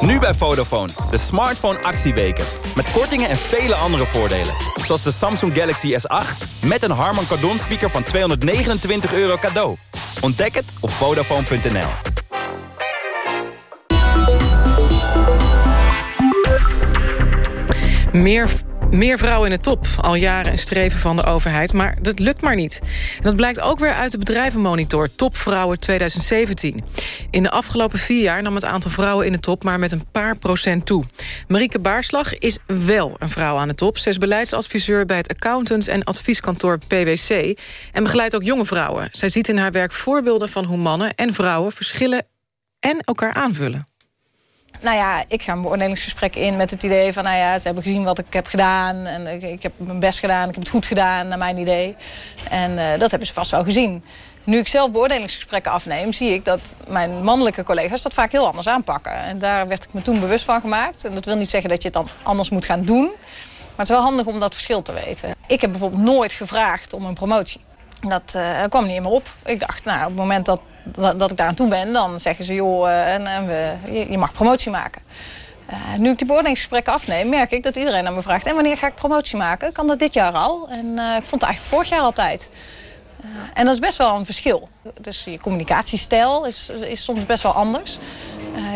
Nu bij Vodafone, de smartphone actieweken. Met kortingen en vele andere voordelen. Zoals de Samsung Galaxy S8 met een Harman Kardon speaker van 229 euro cadeau. Ontdek het op Vodafone.nl. Meer meer vrouwen in de top, al jaren een streven van de overheid, maar dat lukt maar niet. En dat blijkt ook weer uit de bedrijvenmonitor Topvrouwen 2017. In de afgelopen vier jaar nam het aantal vrouwen in de top maar met een paar procent toe. Marieke Baarslag is wel een vrouw aan de top. Ze is beleidsadviseur bij het accountants- en advieskantoor PwC... en begeleidt ook jonge vrouwen. Zij ziet in haar werk voorbeelden van hoe mannen en vrouwen verschillen en elkaar aanvullen nou ja, ik ga een beoordelingsgesprek in met het idee van... nou ja, ze hebben gezien wat ik heb gedaan en ik, heb mijn best gedaan, ik heb het goed gedaan naar mijn idee. En uh, dat hebben ze vast wel gezien. Nu ik zelf beoordelingsgesprekken afneem, zie ik dat mijn mannelijke collega's dat vaak heel anders aanpakken. En daar werd ik me toen bewust van gemaakt. En dat wil niet zeggen dat je het dan anders moet gaan doen. Maar het is wel handig om dat verschil te weten. Ik heb bijvoorbeeld nooit gevraagd om een promotie. Dat uh, kwam niet meer op. Ik dacht, nou, op het moment dat dat ik daar aan toe ben, dan zeggen ze, joh, uh, en, en we, je, mag promotie maken. Uh, nu ik die beoordelingsgesprekken afneem, merk ik dat iedereen aan me vraagt... en wanneer ga ik promotie maken? Kan dat dit jaar al? En uh, ik vond het eigenlijk vorig jaar altijd. en dat is best wel een verschil. Dus je communicatiestijl is, is soms best wel anders.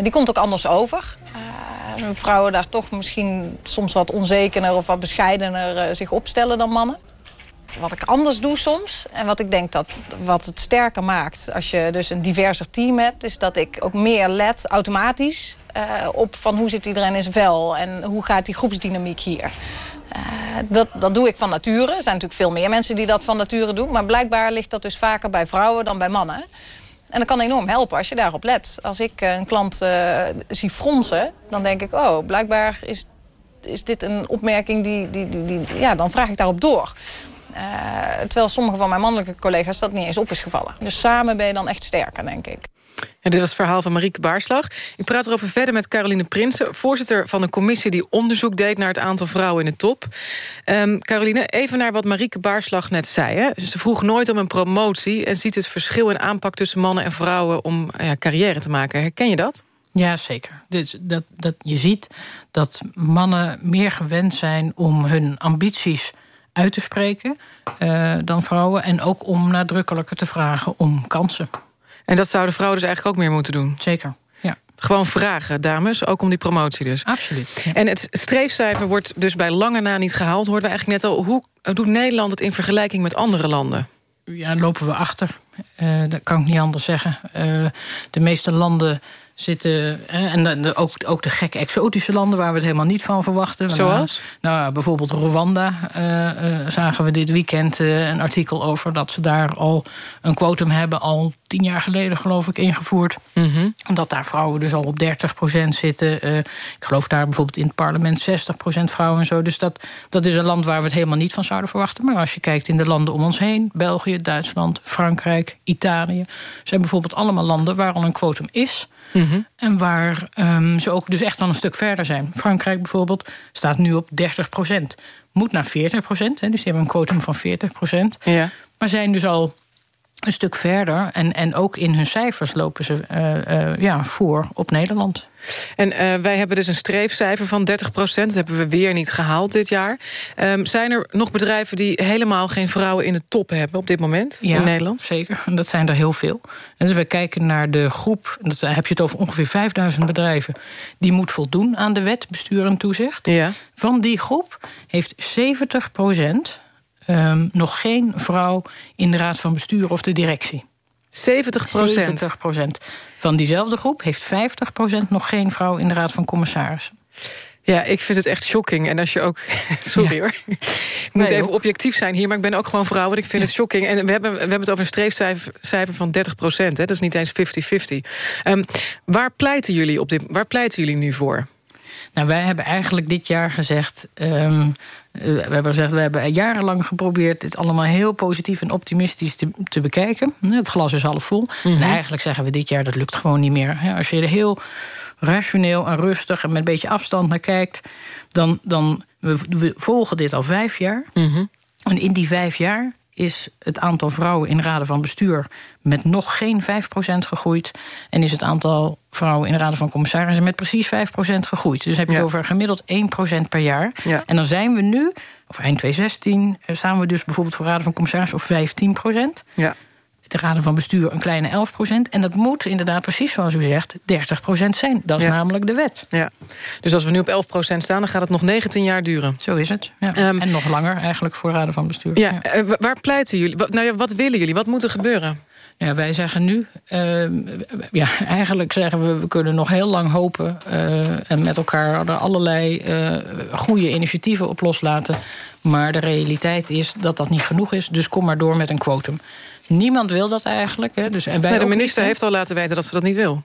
die komt ook anders over. vrouwen daar toch misschien soms wat onzekerder of wat bescheidener zich opstellen dan mannen. Wat ik anders doe soms. En wat ik denk dat wat het sterker maakt als je dus een diverser team hebt... is dat ik ook meer let automatisch uh, op van hoe zit iedereen in zijn vel... en hoe gaat die groepsdynamiek hier. Uh, dat, dat doe ik van nature. Er zijn natuurlijk veel meer mensen die dat van nature doen. Maar blijkbaar ligt dat dus vaker bij vrouwen dan bij mannen. En dat kan enorm helpen als je daarop let. Als ik een klant uh, zie fronsen, dan denk ik... oh, blijkbaar is, is dit een opmerking die, die, die, die... ja, dan vraag ik daarop door. Uh, terwijl sommige van mijn mannelijke collega's dat niet eens op is gevallen. Dus samen ben je dan echt sterker, denk ik. En dit was het verhaal van Marieke Baarslag. Ik praat erover verder met Caroline Prinsen... voorzitter van een commissie die onderzoek deed... naar het aantal vrouwen in de top. Um, Caroline, even naar wat Marieke Baarslag net zei. Hè? Ze vroeg nooit om een promotie... en ziet het verschil in aanpak tussen mannen en vrouwen... om ja, carrière te maken. Herken je dat? Ja, zeker. Dus dat, dat, je ziet dat mannen meer gewend zijn om hun ambities uit te spreken uh, dan vrouwen. En ook om nadrukkelijker te vragen om kansen. En dat zouden vrouwen dus eigenlijk ook meer moeten doen? Zeker, ja. Gewoon vragen, dames, ook om die promotie dus. Absoluut. En het streefcijfer wordt dus bij lange na niet gehaald. Hoorden we eigenlijk net al. Hoe doet Nederland het in vergelijking met andere landen? Ja, lopen we achter. Uh, dat kan ik niet anders zeggen. Uh, de meeste landen zitten. En de, ook, ook de gekke exotische landen waar we het helemaal niet van verwachten. Zoals? Nou, bijvoorbeeld Rwanda uh, uh, zagen we dit weekend uh, een artikel over dat ze daar al een quotum hebben, al tien jaar geleden geloof ik ingevoerd. Mm -hmm. Omdat daar vrouwen dus al op 30% zitten. ik geloof daar bijvoorbeeld in het parlement 60% vrouwen en zo. Dus dat, dat is een land waar we het helemaal niet van zouden verwachten. Maar als je kijkt in de landen om ons heen, België, Duitsland, Frankrijk, Italië, zijn bijvoorbeeld allemaal landen waar al een quotum is. Mm -hmm. En waar um, ze ook dus echt al een stuk verder zijn. Frankrijk bijvoorbeeld staat nu op 30% Moet naar 40% dus die hebben een quotum van 40 Ja. Maar zijn dus al een stuk verder. En, en ook in hun cijfers lopen ze uh, uh, ja, voor op Nederland. En uh, wij hebben dus een streefcijfer van 30 procent. Dat hebben we weer niet gehaald dit jaar. Um, zijn er nog bedrijven die helemaal geen vrouwen in de top hebben... op dit moment ja, in Nederland? zeker. En dat zijn er heel veel. En dus we kijken naar de groep... dan heb je het over ongeveer 5000 bedrijven... die moet voldoen aan de wet bestuur en toezicht. Ja. Van die groep heeft 70 procent... Um, nog geen vrouw in de raad van bestuur of de directie. 70 procent? 70 procent. Van diezelfde groep heeft 50 procent nog geen vrouw in de raad van commissarissen. Ja, ik vind het echt shocking. En als je ook... Sorry ja. hoor. Ik moet nee, even objectief zijn hier, maar ik ben ook gewoon vrouw... en ik vind ja. het shocking. En we hebben, we hebben het over een streefcijfer van 30 procent. Dat is niet eens 50-50. Um, waar, pleiten jullie op dit, waar pleiten jullie nu voor? Nou, wij hebben eigenlijk dit jaar gezegd... Um, we hebben gezegd, we hebben jarenlang geprobeerd... dit allemaal heel positief en optimistisch te, te bekijken. Het glas is half vol. Mm -hmm. En eigenlijk zeggen we dit jaar, dat lukt gewoon niet meer. Als je er heel rationeel en rustig... en met een beetje afstand naar kijkt... dan, dan we, we volgen dit al vijf jaar. Mm -hmm. En in die vijf jaar is het aantal vrouwen in raden van bestuur met nog geen 5% gegroeid. En is het aantal vrouwen in raden van commissarissen met precies 5% gegroeid. Dus heb je ja. het over gemiddeld 1% per jaar. Ja. En dan zijn we nu, of eind 2016, staan we dus bijvoorbeeld voor raden van commissarissen op 15%. Ja. De raden van bestuur een kleine 11%. En dat moet inderdaad, precies zoals u zegt, 30% zijn. Dat is ja. namelijk de wet. Ja. Dus als we nu op 11% staan, dan gaat het nog 19 jaar duren. Zo is het. Ja. Um, en nog langer eigenlijk voor raden van bestuur. Ja, ja. Uh, waar pleiten jullie? Wat, nou ja, wat willen jullie? Wat moet er gebeuren? Ja, wij zeggen nu, uh, ja, eigenlijk zeggen we, we kunnen nog heel lang hopen uh, en met elkaar er allerlei uh, goede initiatieven op loslaten. Maar de realiteit is dat dat niet genoeg is, dus kom maar door met een quotum. Niemand wil dat eigenlijk. Hè, dus, en wij nee, de minister heeft al laten weten dat ze dat niet wil.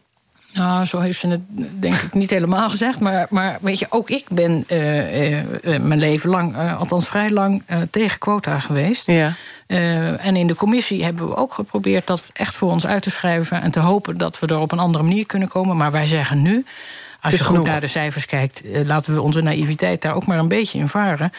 Nou, zo heeft ze het denk ik niet helemaal gezegd. Maar, maar weet je, ook ik ben uh, uh, mijn leven lang, uh, althans vrij lang, tegen quota geweest. Ja. en in de commissie hebben we ook geprobeerd dat echt voor ons uit te schrijven... en te hopen dat we er op een andere manier kunnen komen. Maar wij zeggen nu, als je goed naar de cijfers kijkt... laten we onze naïviteit daar ook maar een beetje in varen.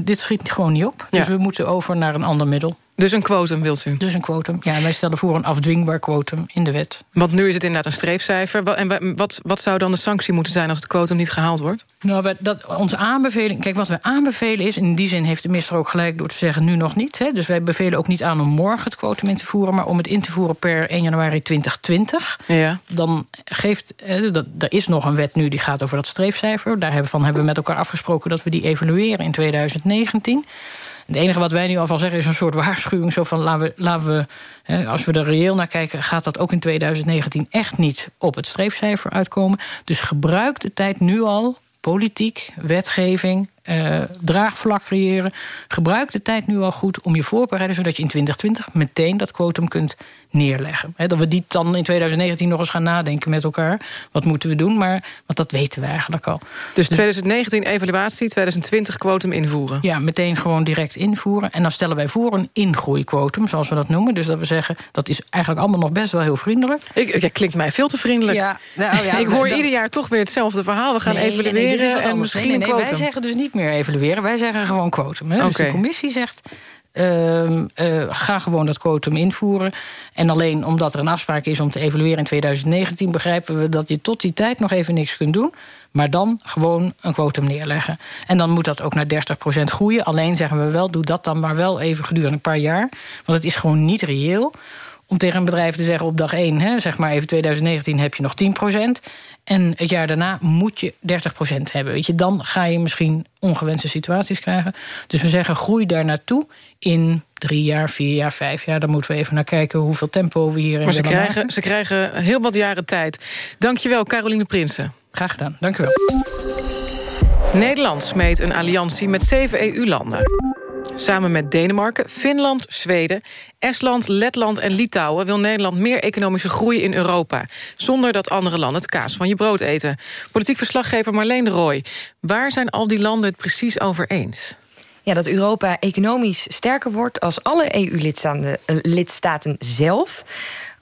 dit schiet gewoon niet op. Dus ja. we moeten over naar een ander middel. Dus een quotum wilt u? Dus een quotum. Ja, wij stellen voor een afdwingbaar quotum in de wet. Want nu is het inderdaad een streefcijfer. En wat, wat zou dan de sanctie moeten zijn als het quotum niet gehaald wordt? Nou, dat, onze aanbeveling... Kijk, wat we aanbevelen is... in die zin heeft de minister ook gelijk door te zeggen nu nog niet. Hè, dus wij bevelen ook niet aan om morgen het quotum in te voeren... maar om het in te voeren per 1 januari 2020. Ja. Dan geeft... Dat, er is nog een wet nu die gaat over dat streefcijfer. Daarvan hebben we met elkaar afgesproken dat we die evalueren in 2019... Het enige wat wij nu al van zeggen is een soort waarschuwing. Zo van laten we, laten we hè, als we er reëel naar kijken, gaat dat ook in 2019 echt niet op het streefcijfer uitkomen. Dus gebruik de tijd nu al politiek, wetgeving, eh, draagvlak creëren. Gebruik de tijd nu al goed om je voor te bereiden... zodat je in 2020 meteen dat quotum kunt neerleggen. dat we die dan in 2019 nog eens gaan nadenken met elkaar. Wat moeten we doen? Maar, want dat weten we eigenlijk al. Dus 2019 evaluatie, 2020 quotum invoeren? Ja, meteen gewoon direct invoeren. En dan stellen wij voor een ingroeiquotum, zoals we dat noemen. Dus dat we zeggen, dat is eigenlijk allemaal nog best wel heel vriendelijk. Ik, ja, klinkt mij veel te vriendelijk. Ja, nou ja, ik hoor dan- ieder jaar toch weer hetzelfde verhaal. We gaan Nee, evalueren nee, en misschien Nee, Wij zeggen dus niet meer evalueren, wij zeggen gewoon quotum. Hè? Dus de commissie zegt... ehm, eh, ga gewoon dat quotum invoeren. En alleen omdat er een afspraak is om te evalueren in 2019... begrijpen we dat je tot die tijd nog even niks kunt doen. Maar dan gewoon een quotum neerleggen. En dan moet dat ook naar 30% groeien. Alleen zeggen we wel, doe dat dan maar wel even gedurende een paar jaar. Want het is gewoon niet reëel om tegen een bedrijf te zeggen op dag 1... Hè, zeg maar even 2019 heb je nog 10%. En het jaar daarna moet je 30% hebben. Weet je, dan ga je misschien ongewenste situaties krijgen. Dus we zeggen groei daar naartoe in drie jaar, vier jaar, vijf jaar. Dan moeten we even naar kijken hoeveel tempo we hierin Maar ze krijgen, maken. ze krijgen heel wat jaren tijd. Dankjewel, Caroline Prinsen. Graag gedaan, dank u wel. Nederland smeet een alliantie met zeven EU-landen. Samen met Denemarken, Finland, Zweden, Estland, Letland en Litouwen... wil Nederland meer economische groei in Europa... zonder dat andere landen het kaas van je brood eten. Politiek verslaggever Marleen de Rooij. Waar zijn al die landen het precies over eens? Ja, dat Europa economisch sterker wordt als alle EU-lidstaten lidstaten zelf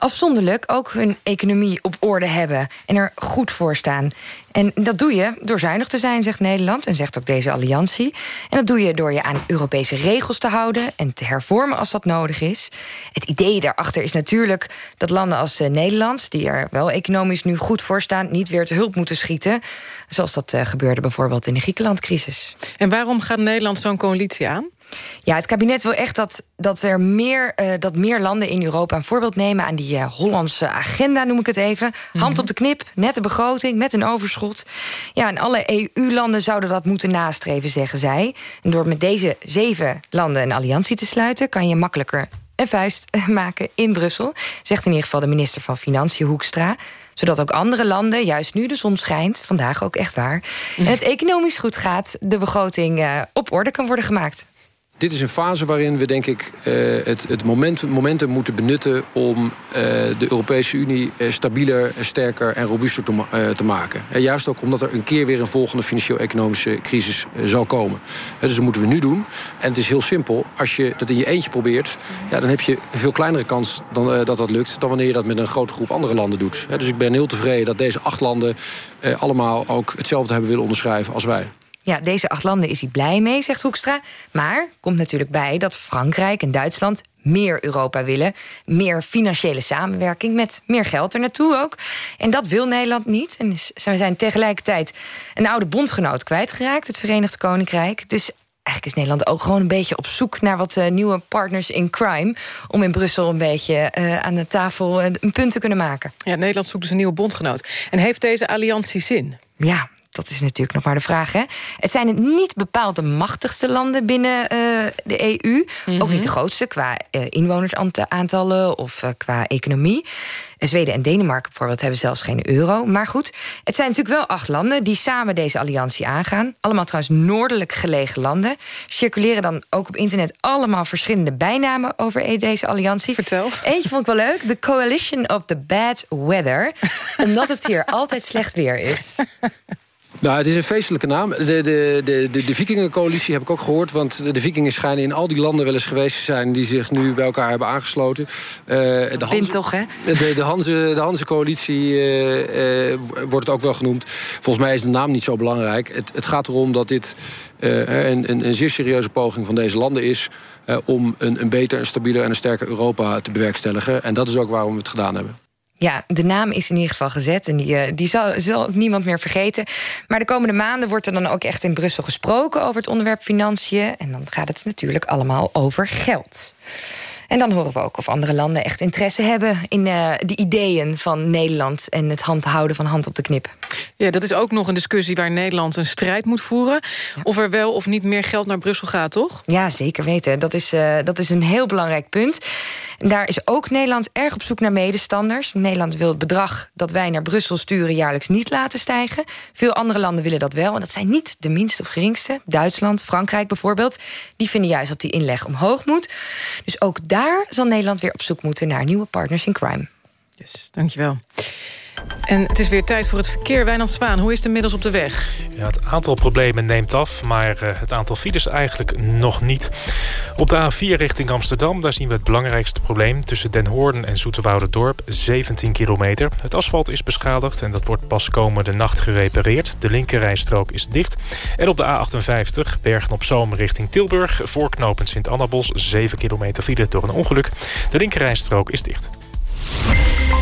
afzonderlijk ook hun economie op orde hebben en er goed voor staan. En dat doe je door zuinig te zijn, zegt Nederland en zegt ook deze alliantie. En dat doe je door je aan Europese regels te houden en te hervormen als dat nodig is. Het idee daarachter is natuurlijk dat landen als eh, Nederland, die er wel economisch nu goed voor staan, niet weer te hulp moeten schieten. Zoals dat eh, gebeurde bijvoorbeeld in de Griekenlandcrisis. En waarom gaat Nederland zo'n coalitie aan? Ja, het kabinet wil echt dat, dat er meer, eh, dat meer landen in Europa een voorbeeld nemen aan die eh, Hollandse agenda, noem ik het even. Hand op de knip, nette begroting, met een overschot. Ja, en alle EU-landen zouden dat moeten nastreven, zeggen zij. En door met deze zeven landen een alliantie te sluiten, kan je makkelijker een vuist maken in Brussel, zegt in ieder geval de minister van Financiën Hoekstra zodat ook andere landen, juist nu de zon schijnt, vandaag ook echt waar, en het economisch goed gaat, de begroting eh, op orde kan worden gemaakt. Dit is een fase waarin we denk ik eh, het, het momentum, momentum moeten benutten om eh, de Europese Unie eh, stabieler, sterker en robuuster te, te maken. En juist ook omdat er een keer weer een volgende financieel-economische crisis zal komen. Dus dat moeten we nu doen. En het is heel simpel. Als je dat in je eentje probeert, ja, dan heb je een veel kleinere kans dan, dat dat lukt dan wanneer je dat met een grote groep andere landen doet. Dus ik ben heel tevreden dat deze acht landen allemaal ook hetzelfde hebben willen onderschrijven als wij. Ja, deze acht landen is hij blij mee, zegt Hoekstra. Maar komt natuurlijk bij dat Frankrijk en Duitsland meer Europa willen. Meer financiële samenwerking met meer geld er naartoe ook. En dat wil Nederland niet. En we zijn tegelijkertijd een oude bondgenoot kwijtgeraakt, het Verenigd Koninkrijk. Dus eigenlijk is Nederland ook gewoon een beetje op zoek naar wat eh, nieuwe partners in crime. Om in Brussel een beetje eh, aan de tafel eh, een punt te kunnen maken. Ja, Nederland zoekt dus een nieuwe bondgenoot. En heeft deze alliantie zin? Ja, dat is natuurlijk nog maar de vraag. Hè? Het zijn het niet bepaald de machtigste landen binnen eh, de EU. Ook niet de grootste qua eh, inwonersaantallen of eh, qua economie. Zweden en Denemarken bijvoorbeeld hebben zelfs geen euro. Maar goed, het zijn natuurlijk wel acht landen die samen deze alliantie aangaan. Allemaal trouwens noordelijk gelegen landen. Circuleren dan ook op internet allemaal verschillende bijnamen over e- deze alliantie. Vertel. Eentje vond ik wel leuk. The Coalition of the Bad Weather. omdat het hier altijd slecht weer is. Nou, het is een feestelijke naam. De, de, de, de, de Vikingencoalitie heb ik ook gehoord. Want de Vikingen schijnen in al die landen wel eens geweest te zijn... die zich nu bij elkaar hebben aangesloten. Eh, de toch, hè? De, de, Hanze, de Hanze-coalitie eh, eh, wordt het ook wel genoemd. Volgens mij is de naam niet zo belangrijk. Het, het gaat erom dat dit een, een, een zeer serieuze poging van deze landen is... om een, een beter, een stabieler en een sterker Europa te bewerkstelligen. En dat is ook waarom we het gedaan hebben. Ja, de naam is in ieder geval gezet en die, eh, die zal, zal ook niemand meer vergeten. Maar de komende maanden wordt er dan ook echt in Brussel gesproken over het onderwerp financiën. En dan gaat het natuurlijk allemaal over geld. En dan horen we ook of andere landen echt interesse hebben... in uh, de ideeën van Nederland en het handhouden van hand op de knip. Ja, dat is ook nog een discussie waar Nederland een strijd moet voeren. Of er wel of niet meer geld naar Brussel gaat, toch? Ja, zeker weten. Dat is, uh, dat is een heel belangrijk punt. Daar is ook Nederland erg op zoek naar medestanders. Nederland wil het bedrag dat wij naar Brussel sturen... jaarlijks niet laten stijgen. Veel andere landen willen dat wel. En dat zijn niet de minste of geringste. Duitsland, Frankrijk bijvoorbeeld. Die vinden juist dat die inleg omhoog moet. Dus ook daar zal Nederland weer op zoek moeten... naar nieuwe partners in crime. Yes, dankjewel. En het is weer tijd voor het verkeer. Wijnand Zwaan, hoe is het inmiddels op de weg? Ja, het aantal problemen neemt af, maar uh, het aantal files eigenlijk nog niet. Op de A4 richting Amsterdam, daar zien we het belangrijkste probleem... tussen Den Hoorn en Dorp, 17 kilometer. Het asfalt is beschadigd en dat wordt pas komende nacht gerepareerd. De linkerrijstrook is dicht. En op de A58, Bergen op Zoom richting Tilburg... voorknopend Sint-Annabos, 7 kilometer file door een ongeluk. De linkerrijstrook is dicht.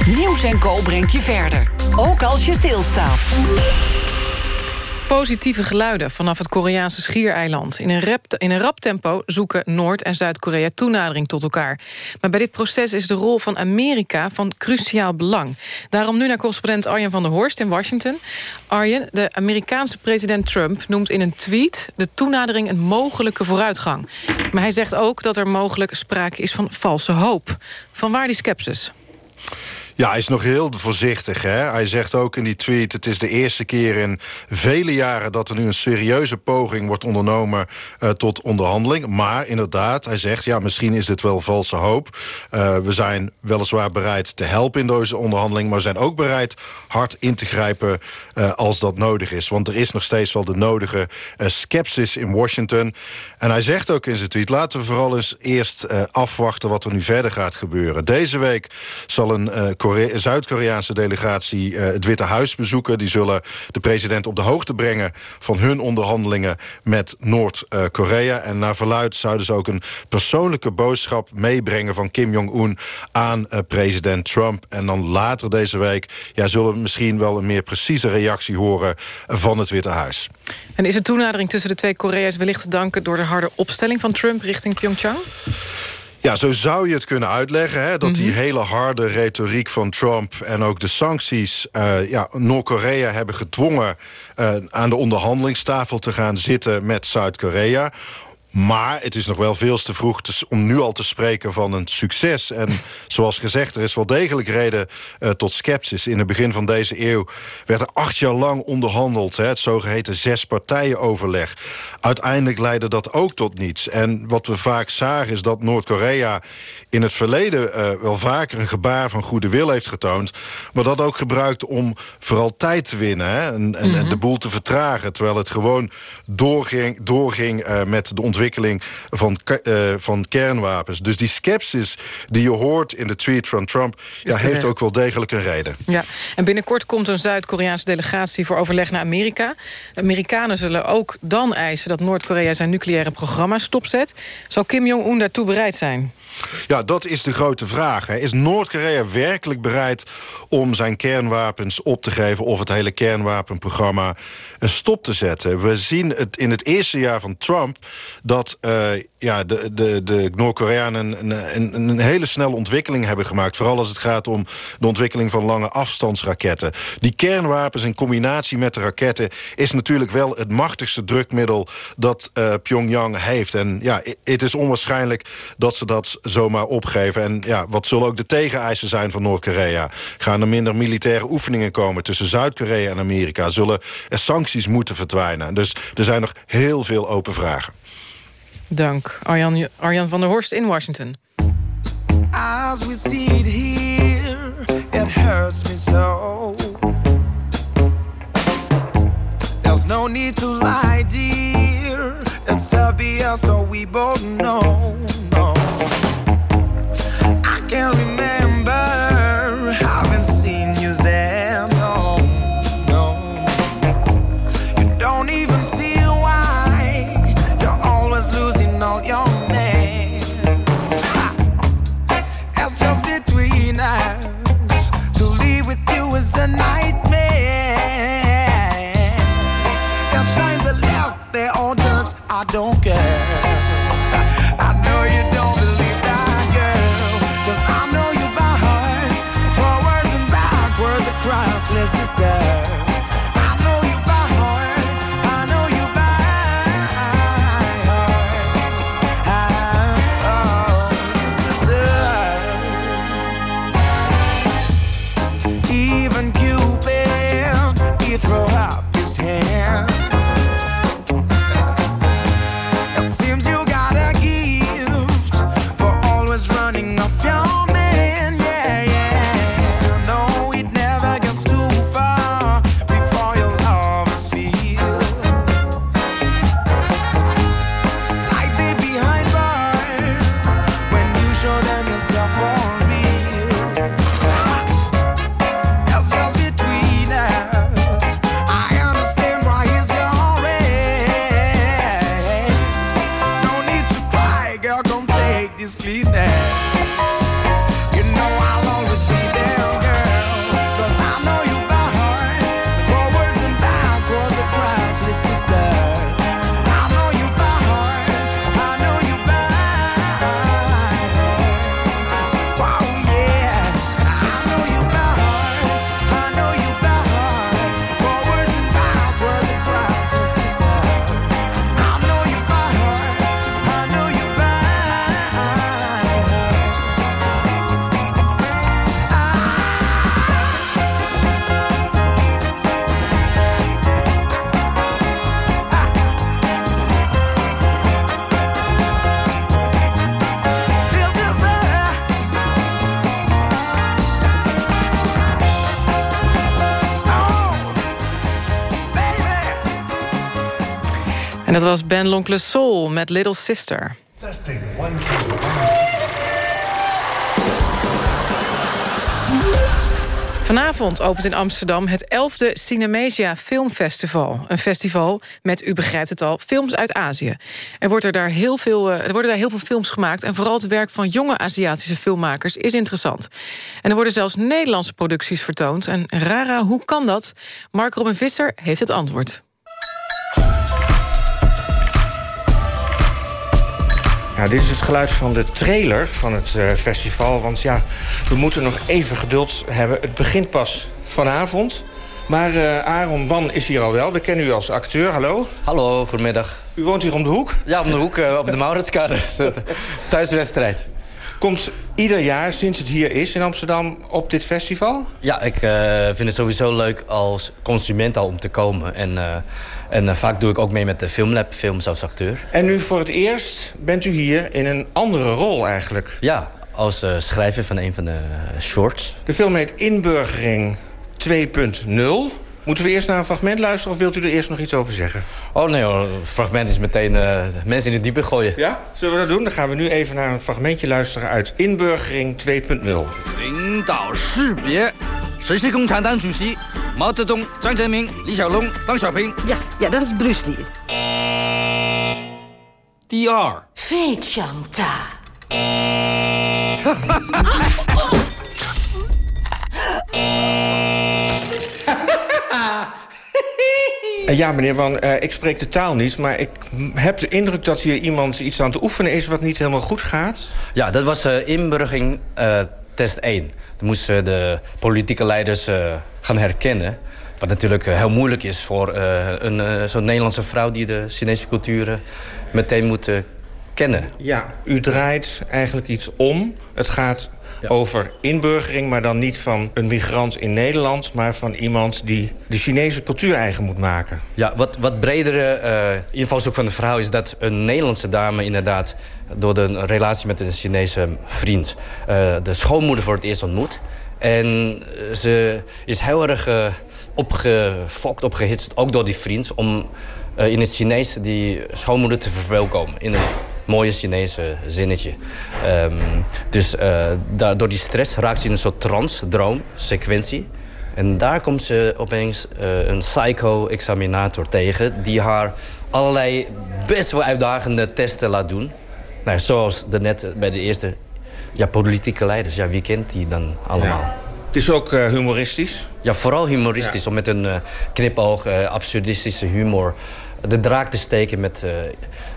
Nieuws en Co brengt je verder. Ook als je stilstaat. Positieve geluiden vanaf het Koreaanse schiereiland. In een, rap, in een rap tempo zoeken Noord- en Zuid-Korea toenadering tot elkaar. Maar bij dit proces is de rol van Amerika van cruciaal belang. Daarom nu naar correspondent Arjen van der Horst in Washington. Arjen, de Amerikaanse president Trump noemt in een tweet... de toenadering een mogelijke vooruitgang. Maar hij zegt ook dat er mogelijk sprake is van valse hoop. Vanwaar die sceptisch? Ja, hij is nog heel voorzichtig. Hè? Hij zegt ook in die tweet... het is de eerste keer in vele jaren... dat er nu een serieuze poging wordt ondernomen uh, tot onderhandeling. Maar inderdaad, hij zegt... ja, misschien is dit wel valse hoop. Uh, we zijn weliswaar bereid te helpen in deze onderhandeling... maar we zijn ook bereid hard in te grijpen uh, als dat nodig is. Want er is nog steeds wel de nodige skepsis in Washington. En hij zegt ook in zijn tweet... laten we vooral eens eerst afwachten wat er nu verder gaat gebeuren. Deze week zal een Zuid-Koreaanse delegatie uh, het Witte Huis bezoeken. Die zullen de president op de hoogte brengen van hun onderhandelingen met Noord-Korea. En naar verluid zouden ze ook een persoonlijke boodschap meebrengen van Kim Jong-un aan uh, president Trump. En dan later deze week ja, zullen we misschien wel een meer precieze reactie horen van het Witte Huis. En is de toenadering tussen de twee Korea's wellicht te danken door de harde opstelling van Trump richting Pyeongchang? Ja, zo zou je het kunnen uitleggen. Hè, dat mm -hmm. die hele harde retoriek van Trump... en ook de sancties uh, ja, Noord-Korea hebben gedwongen... Uh, aan de onderhandelingstafel te gaan zitten met Zuid-Korea... Maar het is nog wel veel te vroeg te, om nu al te spreken van een succes. En zoals gezegd, er is wel degelijk reden uh, tot sceptisch. In het begin van deze eeuw werd er acht jaar lang onderhandeld. Hè, het zogeheten zes-partijen-overleg. Uiteindelijk leidde dat ook tot niets. En wat we vaak zagen is dat Noord-Korea in het verleden uh, wel vaker een gebaar van goede wil heeft getoond. Maar dat ook gebruikt om vooral tijd te winnen. Hè, en, en, mm -hmm. de boel te vertragen. Terwijl het gewoon doorging, doorging uh, met de ontwikkeling ontwikkeling van, uh, van kernwapens. Dus die skepsis die je hoort in de tweet van Trump... Ja, heeft ook wel degelijk een reden. Ja, en binnenkort komt een Zuid-Koreaanse delegatie... voor overleg naar Amerika. De Amerikanen zullen ook dan eisen dat Noord-Korea... zijn nucleaire programma stopzet. Zal Kim Jong-un daartoe bereid zijn? Ja, dat is de grote vraag. Is Noord-Korea werkelijk bereid om zijn kernwapens op te geven... of het hele kernwapenprogramma stop te zetten? We zien het in het eerste jaar van Trump... dat uh, ja, de, de, de Noord-Koreanen een, een, een, hele snelle ontwikkeling hebben gemaakt. Vooral als het gaat om de ontwikkeling van lange afstandsraketten. Die kernwapens in combinatie met de raketten... is natuurlijk wel het machtigste drukmiddel dat uh, Pyongyang heeft. En ja, het is onwaarschijnlijk dat ze dat zomaar opgeven. En ja, wat zullen ook de tegeneisen zijn van Noord-Korea? Gaan er minder militaire oefeningen komen tussen Zuid-Korea en Amerika? Zullen er sancties moeten verdwijnen? Dus er zijn nog heel veel open vragen. Dank. Arjan, Arjan van der Horst in Washington. As we see it here, it hurts me so. There's no need to lie, dear. It's obvious, so we both know. En dat was Ben L'Oncle Soul met Little Sister. Testing, one, two. Vanavond opent in Amsterdam het 11e Cinemesia Filmfestival. Een festival met, u begrijpt het al, films uit Azië. Er, wordt er, daar heel veel, eh, er worden daar heel veel films gemaakt... en vooral het werk van jonge Aziatische filmmakers is interessant. En er worden zelfs Nederlandse producties vertoond. En Rara, hoe kan dat? Mark Robin Visser heeft het antwoord. Ja, dit is het geluid van de trailer van het eh, festival. Want ja, we moeten nog even geduld hebben. Het begint pas vanavond. Maar eh, Aaron Wan is hier al wel. We kennen u als acteur. Hallo. Hallo, goedemiddag. U woont hier om de hoek? Ja, om de hoek, eh, op de Mauritskade. Thuiswedstrijd. Komt ieder jaar, sinds het hier is in Amsterdam, op dit festival? Ja, ik vind het sowieso leuk als consument al om te komen. En, en eh, vaak doe ik ook mee met de Filmlab, films als acteur. En nu voor het eerst bent u hier in een andere rol eigenlijk. Ja, als eh, schrijver van een van de shorts. De film heet Inburgering 2.0. Moeten we eerst naar een fragment luisteren of wilt u er eerst nog iets over zeggen? Oh nee hoor, het fragment is meteen eh, mensen in het diepe gooien. Ja, zullen we dat doen? Dan gaan we nu even naar een fragmentje luisteren uit Inburgering 2.0. 领导识别，谁是共产党主席？毛泽东、张泽民、李小龙、邓小平。 Ja, ja, dat is Bruce Lee. 第二，非常大。 Ja, meneer Van, eh, ik spreek de taal niet... maar ik heb de indruk dat hier iemand iets aan het oefenen is... wat niet helemaal goed gaat. Ja, dat was eh, inburgering eh, test 1. Dan moesten de politieke leiders eh, gaan herkennen. Wat natuurlijk eh, heel moeilijk is voor eh, een eh, zo'n Nederlandse vrouw... die de Chinese culturen meteen moet eh, kennen. Ja, u draait eigenlijk iets om. Het gaat over inburgering, maar dan niet van een migrant in Nederland... maar van iemand die de Chinese cultuur eigen moet maken. Ja, wat, wat bredere eh, invalshoek van de verhaal is dat een Nederlandse dame inderdaad door de relatie met een Chinese vriend eh, de schoonmoeder voor het eerst ontmoet. En eh, ze is heel erg eh, opgefokt, opgehitst, ook door die vriend, om in het Chinees die schoonmoeder te verwelkomen. In een mooie Chinese zinnetje. Ehm, dus eh, da- door die stress raakt ze in een soort trance, droom, sequentie. En daar komt ze opeens eh, een psycho-examinator tegen... die haar allerlei best wel uitdagende testen laat doen. Nou, zoals net bij de eerste ja, politieke leiders. Ja, wie kent die dan allemaal? Het is ook eh, humoristisch. Ja, vooral humoristisch. Om met een eh, knipoog, absurdistische humor... de draak te steken met uh,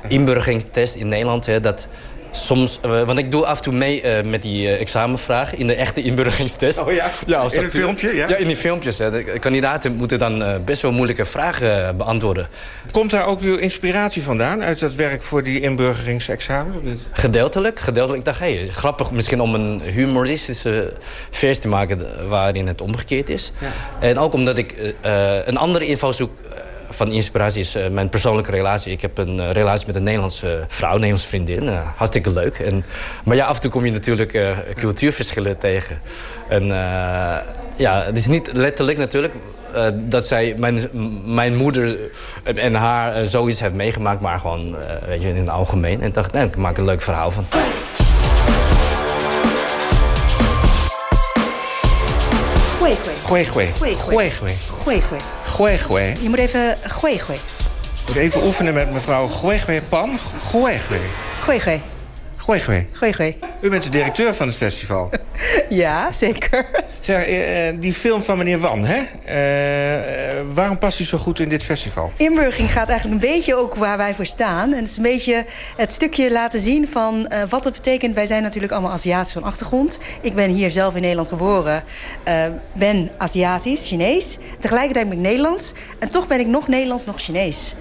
inburgeringstest in Nederland. Hè, dat soms, uh, want ik doe af en toe mee uh, met die examenvraag in de echte inburgeringstest. Oh ja? ja als in een filmpje? Ja? ja, in die filmpjes. Hè. De kandidaten moeten dan best wel moeilijke vragen beantwoorden. Komt daar ook uw inspiratie vandaan uit dat werk voor die inburgeringsexamen? Gedeeltelijk. gedeeltelijk. Ik dacht, hey, grappig misschien om een humoristische vers te maken waarin het omgekeerd is. Ja. En ook omdat ik een andere invalshoek van inspiratie is uh, mijn persoonlijke relatie. Ik heb een uh, relatie met een Nederlandse vrouw, een Nederlandse vriendin. Uh, hartstikke leuk. En, maar ja, af en toe kom je natuurlijk cultuurverschillen tegen. En ja, het is niet letterlijk natuurlijk dat zij, mijn, mijn moeder en haar zoiets heeft meegemaakt. Maar gewoon, weet je, in het algemeen. En ik dacht, nee, ik maak een leuk verhaal van. Goeie, goeie. Goeie, goeie. Goeie, goeie. Goeie. Je moet even goeie. Ik moet even oefenen met mevrouw goeie Pan. Gooi, gooi. Gooi, gooi. U bent de directeur van het festival. Ja, zeker. Eh, die film van meneer Wan, hè? Eh, eh, waarom past hij zo goed in dit festival? Inburgering gaat eigenlijk een beetje ook waar wij voor staan. En het is een beetje het stukje laten zien van wat het betekent. Wij zijn natuurlijk allemaal Aziatisch van achtergrond. Ik ben hier zelf in Nederland geboren. ben Aziatisch, Chinees. Tegelijkertijd ben ik Nederlands. En toch ben ik nog Nederlands, nog Chinees.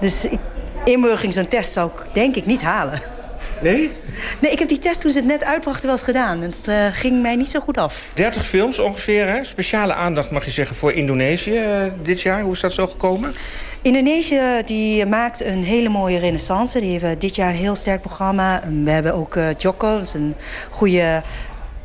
Dus ik, inburgering, zo'n test zou ik denk ik niet halen. Nee? Nee, ik heb die test toen ze het net uitbrachten wel eens gedaan. Het eh, ging mij niet zo goed af. 30 films ongeveer, hè? Speciale aandacht, mag je zeggen, voor Indonesië eh, dit jaar. Hoe is dat zo gekomen? Indonesië die maakt een hele mooie renaissance. Die hebben dit jaar een heel sterk programma. We hebben ook eh, Joko, dat is een goede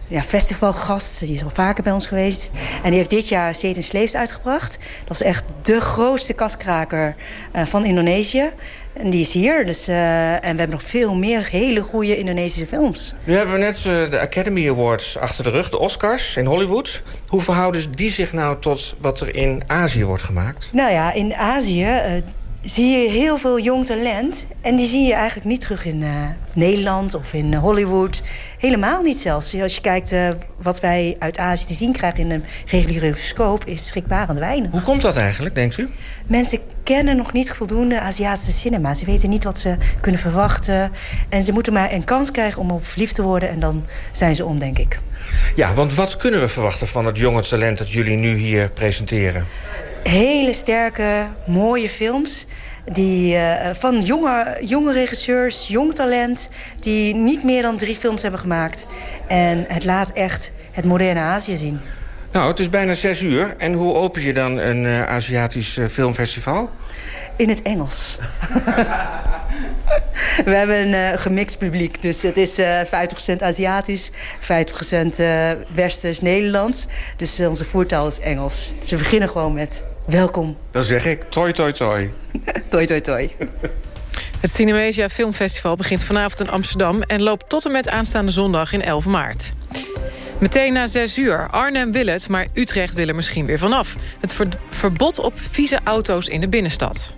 ja, festivalgast. Die is al vaker bij ons geweest. En die heeft dit jaar Satan Slaves uitgebracht. Dat is echt de grootste kaskraker eh, van Indonesië. En die is hier. Dus, eh, en we hebben nog veel meer hele goede Indonesische films. Nu hebben we net eh, de Academy Awards achter de rug, de Oscars in Hollywood. Hoe verhouden die zich nou tot wat er in Azië wordt gemaakt? Nou ja, in Azië eh, zie je heel veel jong talent. En die zie je eigenlijk niet terug in eh, Nederland of in Hollywood. Helemaal niet zelfs. Als je kijkt eh, wat wij uit Azië te zien krijgen in een reguliere scope... is schrikbarend weinig. Hoe komt dat eigenlijk, denkt u? Mensen kennen nog niet voldoende Aziatische cinema. Ze weten niet wat ze kunnen verwachten. En ze moeten maar een kans krijgen om op verliefd te worden... en dan zijn ze om, denk ik. Ja, want wat kunnen we verwachten van het jonge talent dat jullie nu hier presenteren? Hele sterke, mooie films. Die, eh, van jonge, jonge regisseurs, jong talent... die niet meer dan drie films hebben gemaakt. En het laat echt het moderne Azië zien. Nou, het is bijna zes uur. En hoe open je dan een eh, Aziatisch eh, filmfestival? In het Engels. We hebben een gemixt publiek. Dus het is eh 50% Aziatisch, 50% eh Westers, Nederlands. Dus onze voertaal is Engels. Dus we beginnen gewoon met welkom. Dan zeg ik toi toi toi. toi toi toi. Het Cinemesia Filmfestival begint vanavond in Amsterdam... en loopt tot en met aanstaande zondag in 11 maart. Meteen na 6 uur. Arnhem wil het, maar Utrecht wil er misschien weer vanaf. Het ver- verbod op vieze auto's in de binnenstad.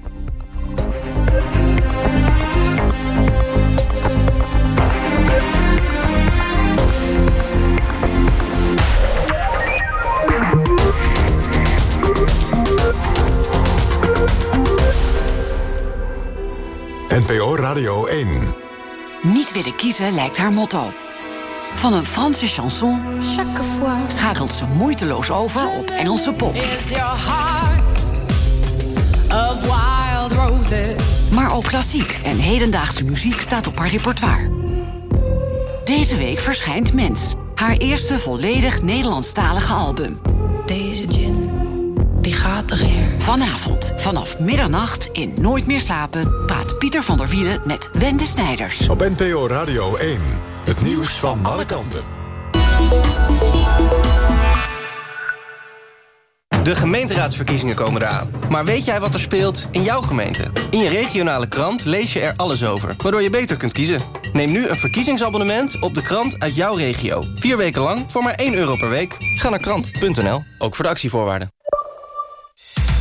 NPO Radio 1. Niet willen kiezen lijkt haar motto. Van een Franse chanson schakelt ze moeiteloos over op Engelse pop. Maar ook klassiek en hedendaagse muziek staat op haar repertoire. Deze week verschijnt Mens, haar eerste volledig Nederlandstalige album. Deze gin, die gaat erin. Vanavond, vanaf middernacht in Nooit meer slapen... praat Pieter van der Wielen met Wende Snijders. Op NPO Radio 1. Het nieuws van alle kanten. De gemeenteraadsverkiezingen komen eraan. Maar weet jij wat er speelt in jouw gemeente? In je regionale krant lees je er alles over, waardoor je beter kunt kiezen. Neem nu een verkiezingsabonnement op de krant uit jouw regio. Vier weken lang voor maar 1 euro per week. Ga naar krant.nl, ook voor de actievoorwaarden.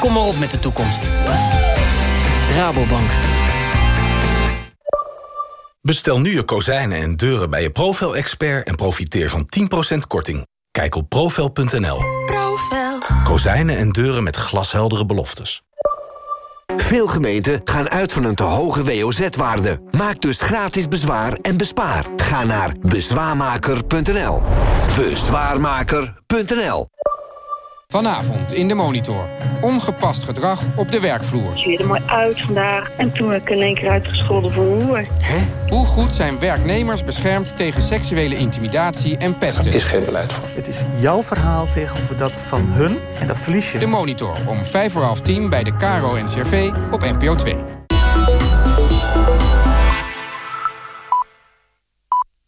Kom maar op met de toekomst. Rabobank. Bestel nu je kozijnen en deuren bij je Profel-expert... en profiteer van 10% korting. Kijk op profel.nl. Profel. Kozijnen en deuren met glasheldere beloftes. Veel gemeenten gaan uit van een te hoge WOZ-waarde. Maak dus gratis bezwaar en bespaar. Ga naar bezwaarmaker.nl. Bezwaarmaker.nl Vanavond in de Monitor. Ongepast gedrag op de werkvloer. Je ziet er mooi uit vandaag. En toen werd ik in één keer uitgescholden voor een hoer. Hè? Hoe goed zijn werknemers beschermd tegen seksuele intimidatie en pesten? Er is geen beleid voor. Het is jouw verhaal tegenover dat van hun en dat verlies je. De Monitor om vijf voor half tien bij de Caro NCRV op NPO 2.